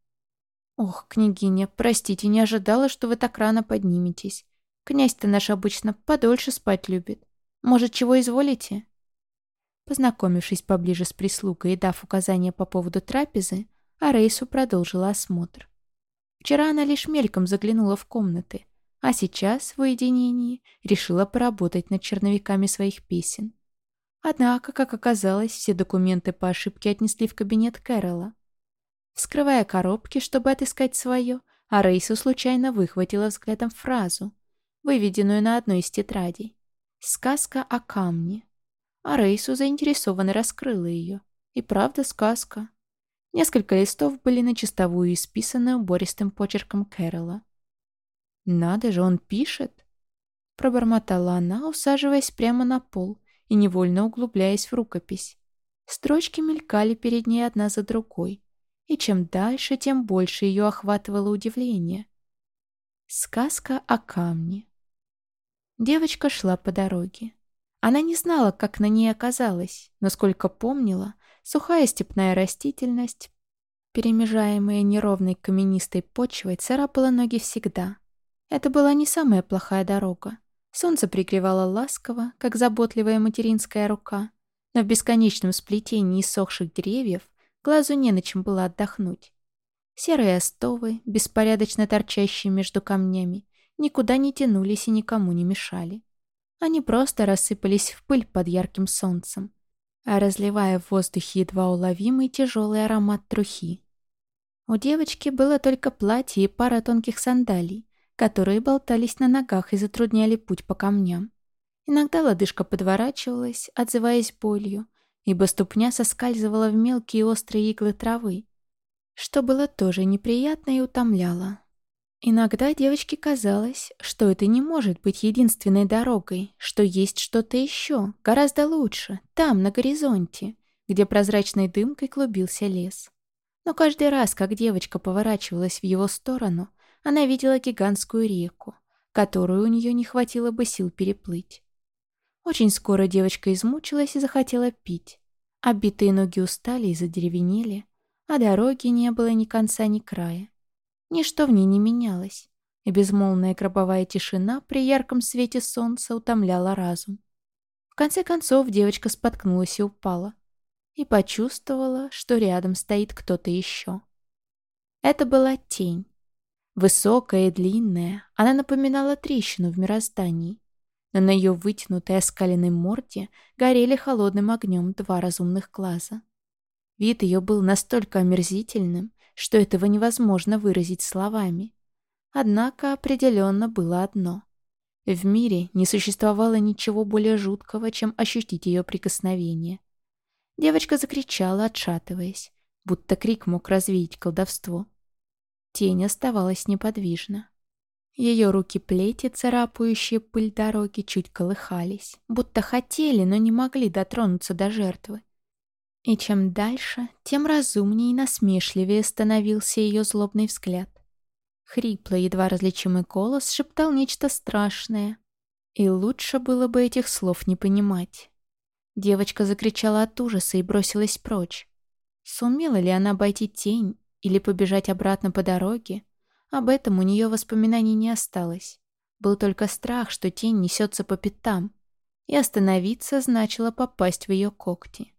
A: «Ох, княгиня, простите, не ожидала, что вы так рано подниметесь. Князь-то наш обычно подольше спать любит. Может, чего изволите?» Познакомившись поближе с прислугой и дав указания по поводу трапезы, Арейсу продолжила осмотр. Вчера она лишь мельком заглянула в комнаты, а сейчас, в уединении, решила поработать над черновиками своих песен. Однако, как оказалось, все документы по ошибке отнесли в кабинет Кэрола. Вскрывая коробки, чтобы отыскать свое, Арейсу случайно выхватила взглядом фразу, выведенную на одной из тетрадей. «Сказка о камне». А Рейсу заинтересованно раскрыла ее. И правда сказка. Несколько листов были на чистовую исписаны убористым почерком Кэрола. «Надо же, он пишет!» Пробормотала она, усаживаясь прямо на пол и невольно углубляясь в рукопись. Строчки мелькали перед ней одна за другой, и чем дальше, тем больше ее охватывало удивление. Сказка о камне. Девочка шла по дороге. Она не знала, как на ней оказалась, но сколько помнила, сухая степная растительность, перемежаемая неровной каменистой почвой, царапала ноги всегда. Это была не самая плохая дорога. Солнце пригревало ласково, как заботливая материнская рука, но в бесконечном сплетении иссохших деревьев глазу не на чем было отдохнуть. Серые остовы, беспорядочно торчащие между камнями, никуда не тянулись и никому не мешали. Они просто рассыпались в пыль под ярким солнцем, а разливая в воздухе едва уловимый тяжелый аромат трухи. У девочки было только платье и пара тонких сандалий, которые болтались на ногах и затрудняли путь по камням. Иногда лодыжка подворачивалась, отзываясь болью, ибо ступня соскальзывала в мелкие острые иглы травы, что было тоже неприятно и утомляло. Иногда девочке казалось, что это не может быть единственной дорогой, что есть что-то еще, гораздо лучше, там, на горизонте, где прозрачной дымкой клубился лес. Но каждый раз, как девочка поворачивалась в его сторону, она видела гигантскую реку, которую у нее не хватило бы сил переплыть. Очень скоро девочка измучилась и захотела пить. Оббитые ноги устали и задеревенели, а дороги не было ни конца, ни края. Ничто в ней не менялось, и безмолвная гробовая тишина при ярком свете солнца утомляла разум. В конце концов девочка споткнулась и упала, и почувствовала, что рядом стоит кто-то еще. Это была тень. Высокая и длинная, она напоминала трещину в мироздании, но на ее вытянутой оскаленной морде горели холодным огнем два разумных глаза. Вид ее был настолько омерзительным, что этого невозможно выразить словами. Однако определенно было одно. В мире не существовало ничего более жуткого, чем ощутить ее прикосновение. Девочка закричала, отшатываясь, будто крик мог развеять колдовство. Тень оставалась неподвижна. Ее руки-плети, царапающие пыль дороги, чуть колыхались, будто хотели, но не могли дотронуться до жертвы. И чем дальше, тем разумнее и насмешливее становился ее злобный взгляд. Хриплый, едва различимый голос шептал нечто страшное. И лучше было бы этих слов не понимать. Девочка закричала от ужаса и бросилась прочь. Сумела ли она обойти тень или побежать обратно по дороге? Об этом у нее воспоминаний не осталось. Был только страх, что тень несется по пятам, и остановиться значило попасть в ее когти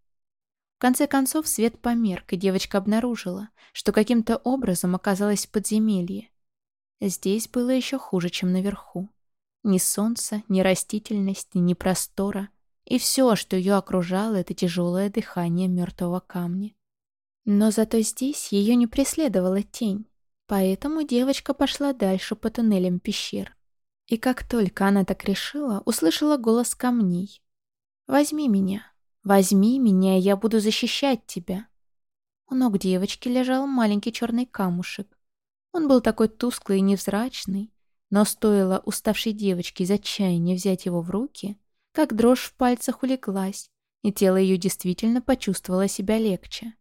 A: конце концов свет померк, и девочка обнаружила, что каким-то образом оказалась в подземелье. Здесь было еще хуже, чем наверху. Ни солнца, ни растительности, ни простора. И все, что ее окружало, это тяжелое дыхание мертвого камня. Но зато здесь ее не преследовала тень. Поэтому девочка пошла дальше по туннелям пещер. И как только она так решила, услышала голос камней. «Возьми меня, Возьми меня, я буду защищать тебя». У ног девочки лежал маленький черный камушек. Он был такой тусклый и невзрачный, но стоило уставшей девочке из отчаяния взять его в руки, как дрожь в пальцах улеглась, и тело ее действительно почувствовало себя легче.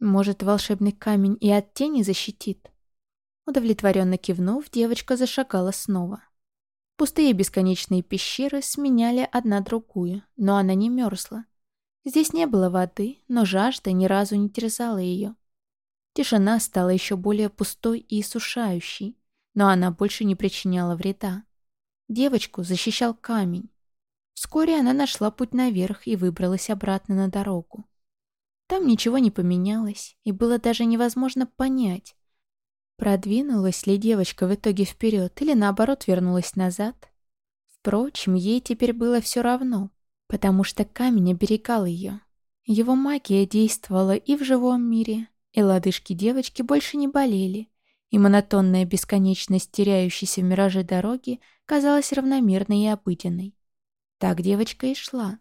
A: Может, волшебный камень и от тени защитит? Удовлетворенно кивнув, девочка зашагала снова. Пустые бесконечные пещеры сменяли одна другую, но она не мерзла. Здесь не было воды, но жажда ни разу не терзала ее. Тишина стала еще более пустой и иссушающей, но она больше не причиняла вреда. Девочку защищал камень. Вскоре она нашла путь наверх и выбралась обратно на дорогу. Там ничего не поменялось, и было даже невозможно понять, продвинулась ли девочка в итоге вперед или наоборот вернулась назад. Впрочем, ей теперь было все равно, потому что камень оберегал ее. Его магия действовала и в живом мире, и лодыжки девочки больше не болели, и монотонная бесконечность теряющейся в мираже дороги казалась равномерной и обыденной. Так девочка и шла.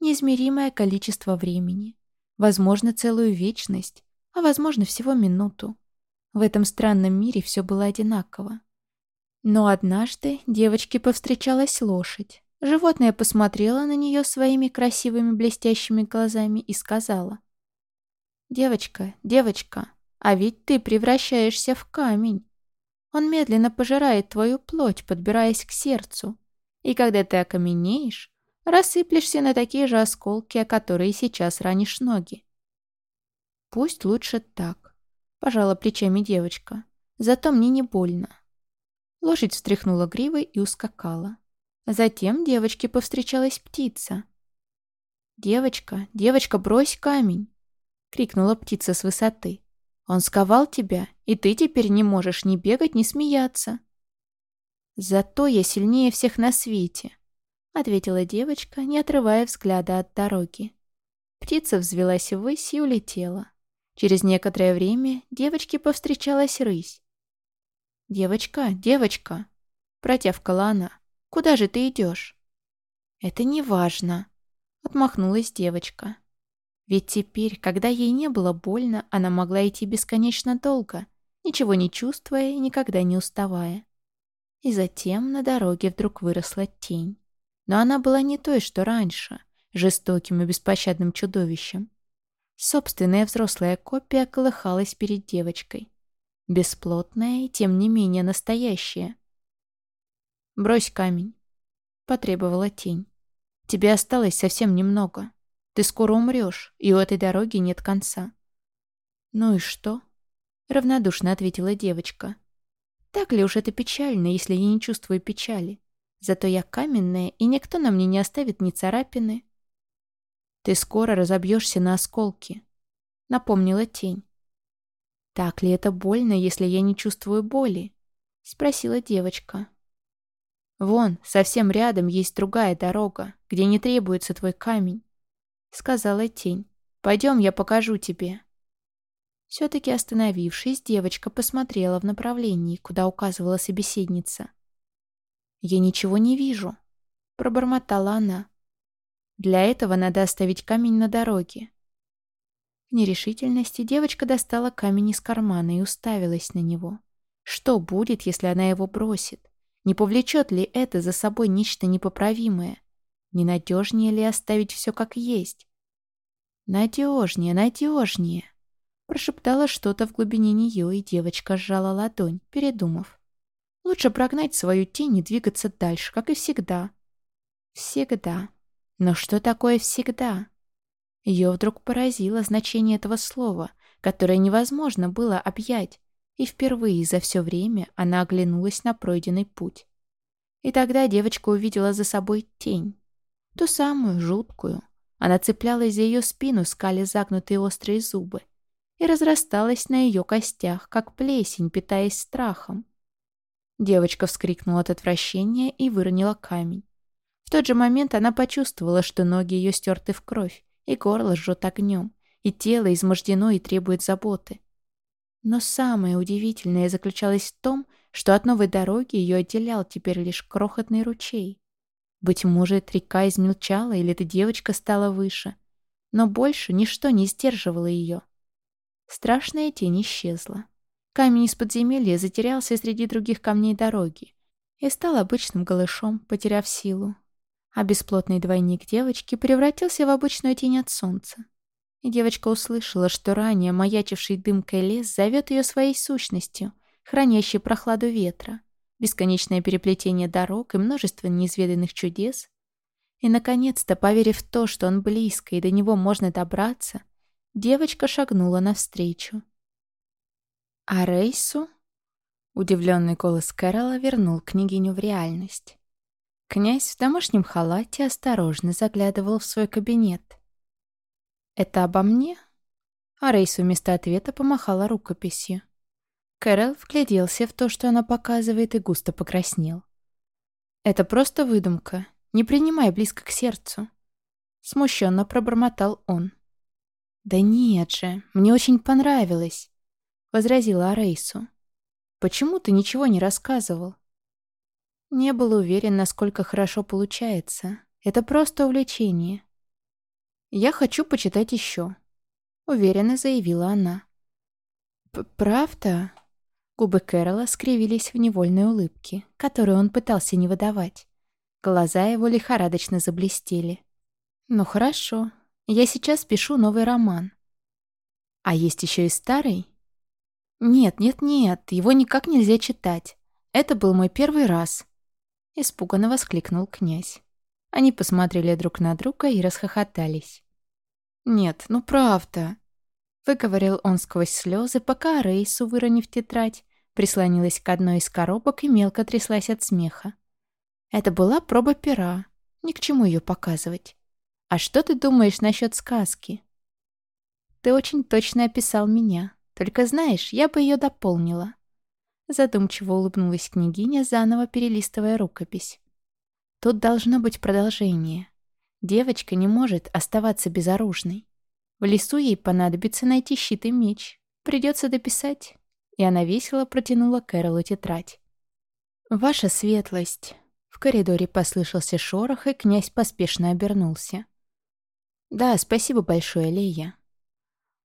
A: Неизмеримое количество времени. Возможно, целую вечность, а возможно, всего минуту. В этом странном мире все было одинаково. Но однажды девочке повстречалась лошадь. Животное посмотрело на нее своими красивыми блестящими глазами и сказала. «Девочка, девочка, а ведь ты превращаешься в камень. Он медленно пожирает твою плоть, подбираясь к сердцу. И когда ты окаменеешь, рассыплешься на такие же осколки, о которые сейчас ранишь ноги. Пусть лучше так, пожала плечами девочка. Зато мне не больно. Лошадь встряхнула гривой и ускакала. Затем девочке повстречалась птица. «Девочка, девочка, брось камень!» — крикнула птица с высоты. «Он сковал тебя, и ты теперь не можешь ни бегать, ни смеяться». «Зато я сильнее всех на свете», — ответила девочка, не отрывая взгляда от дороги. Птица взвелась ввысь и улетела. Через некоторое время девочке повстречалась рысь. «Девочка, девочка!» — протявкала она. «Куда же ты идешь?» «Это не важно», — отмахнулась девочка. Ведь теперь, когда ей не было больно, она могла идти бесконечно долго, ничего не чувствуя и никогда не уставая. И затем на дороге вдруг выросла тень. Но она была не той, что раньше, жестоким и беспощадным чудовищем. Собственная взрослая копия колыхалась перед девочкой. Бесплотная и тем не менее настоящая. «Брось камень», — потребовала тень. «Тебе осталось совсем немного. Ты скоро умрешь, и у этой дороги нет конца». «Ну и что?» — равнодушно ответила девочка. «Так ли уж это печально, если я не чувствую печали? Зато я каменная, и никто на мне не оставит ни царапины». «Ты скоро разобьешься на осколки», — напомнила тень. «Так ли это больно, если я не чувствую боли?» — спросила девочка. «Вон, совсем рядом есть другая дорога, где не требуется твой камень», — сказала тень. «Пойдем, я покажу тебе». Все-таки остановившись, девочка посмотрела в направлении, куда указывала собеседница. «Я ничего не вижу», — пробормотала она. «Для этого надо оставить камень на дороге. В нерешительности девочка достала камень из кармана и уставилась на него. Что будет, если она его бросит? Не повлечет ли это за собой нечто непоправимое? Ненадежнее ли оставить все как есть? «Надежнее, надежнее!» Прошептала что-то в глубине нее, и девочка сжала ладонь, передумав. Лучше прогнать свою тень и двигаться дальше, как и всегда. Всегда. Но что такое всегда? Ее вдруг поразило значение этого слова, которое невозможно было объять, и впервые за все время она оглянулась на пройденный путь. И тогда девочка увидела за собой тень. Ту самую, жуткую. Она цеплялась за ее спину, скали загнутые острые зубы, и разрасталась на ее костях, как плесень, питаясь страхом. Девочка вскрикнула от отвращения и выронила камень. В тот же момент она почувствовала, что ноги ее стерты в кровь, и горло жжет огнем, и тело измождено и требует заботы. Но самое удивительное заключалось в том, что от новой дороги ее отделял теперь лишь крохотный ручей. Быть может, река измельчала, или эта девочка стала выше. Но больше ничто не сдерживало ее. Страшная тень исчезла. Камень из подземелья затерялся среди других камней дороги и стал обычным голышом, потеряв силу, а бесплотный двойник девочки превратился в обычную тень от солнца. И девочка услышала, что ранее маячивший дымкой лес зовет ее своей сущностью, хранящей прохладу ветра, бесконечное переплетение дорог и множество неизведанных чудес. И, наконец-то, поверив в то, что он близко и до него можно добраться, девочка шагнула навстречу. А Рейсу? Удивленный голос Кэрола вернул княгиню в реальность. Князь в домашнем халате осторожно заглядывал в свой кабинет. «Это обо мне?» А Рейс вместо ответа помахала рукописью. Кэрол вгляделся в то, что она показывает, и густо покраснел. «Это просто выдумка. Не принимай близко к сердцу». Смущенно пробормотал он. «Да нет же, мне очень понравилось», — возразила Арейсу. «Почему ты ничего не рассказывал?» Не был уверен, насколько хорошо получается. Это просто увлечение. Я хочу почитать еще. — уверенно заявила она. «Правда?» Губы Кэрола скривились в невольной улыбке, которую он пытался не выдавать. Глаза его лихорадочно заблестели. «Ну хорошо, я сейчас пишу новый роман». «А есть еще и старый?» «Нет, нет, нет, его никак нельзя читать. Это был мой первый раз», — испуганно воскликнул князь. Они посмотрели друг на друга и расхохотались. «Нет, ну правда», — выговорил он сквозь слезы, пока Рейсу, выронив тетрадь, прислонилась к одной из коробок и мелко тряслась от смеха. Это была проба пера, ни к чему ее показывать. «А что ты думаешь насчет сказки?» «Ты очень точно описал меня. Только знаешь, я бы ее дополнила». Задумчиво улыбнулась княгиня, заново перелистывая рукопись. «Тут должно быть продолжение. Девочка не может оставаться безоружной. В лесу ей понадобится найти щит и меч. Придется дописать. И она весело протянула Кэролу тетрадь. «Ваша светлость!» В коридоре послышался шорох, и князь поспешно обернулся. «Да, спасибо большое, Лея».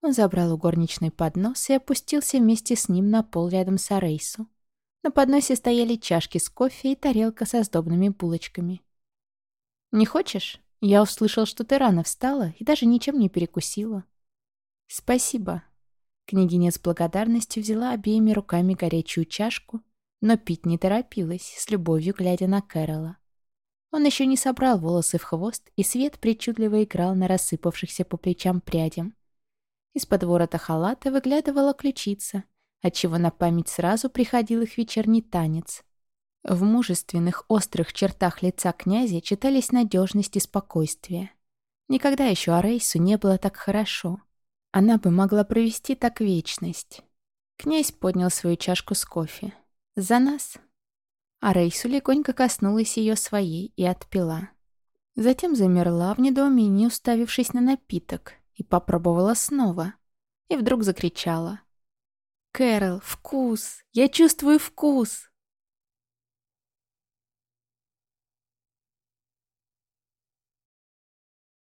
A: Он забрал у горничной поднос и опустился вместе с ним на пол рядом с Арейсу. На подносе стояли чашки с кофе и тарелка со сдобными булочками. «Не хочешь?» Я услышал, что ты рано встала и даже ничем не перекусила. Спасибо. Княгиня с благодарностью взяла обеими руками горячую чашку, но пить не торопилась, с любовью глядя на Кэрола. Он еще не собрал волосы в хвост, и свет причудливо играл на рассыпавшихся по плечам прядям. Из-под ворота халата выглядывала ключица, отчего на память сразу приходил их вечерний танец. В мужественных, острых чертах лица князя читались надежность и спокойствие. Никогда еще Арейсу не было так хорошо. Она бы могла провести так вечность. Князь поднял свою чашку с кофе. «За нас!» Арейсу легонько коснулась ее своей и отпила. Затем замерла в недоумении, уставившись на напиток, и попробовала снова. И вдруг закричала. «Кэрол, вкус! Я чувствую вкус!»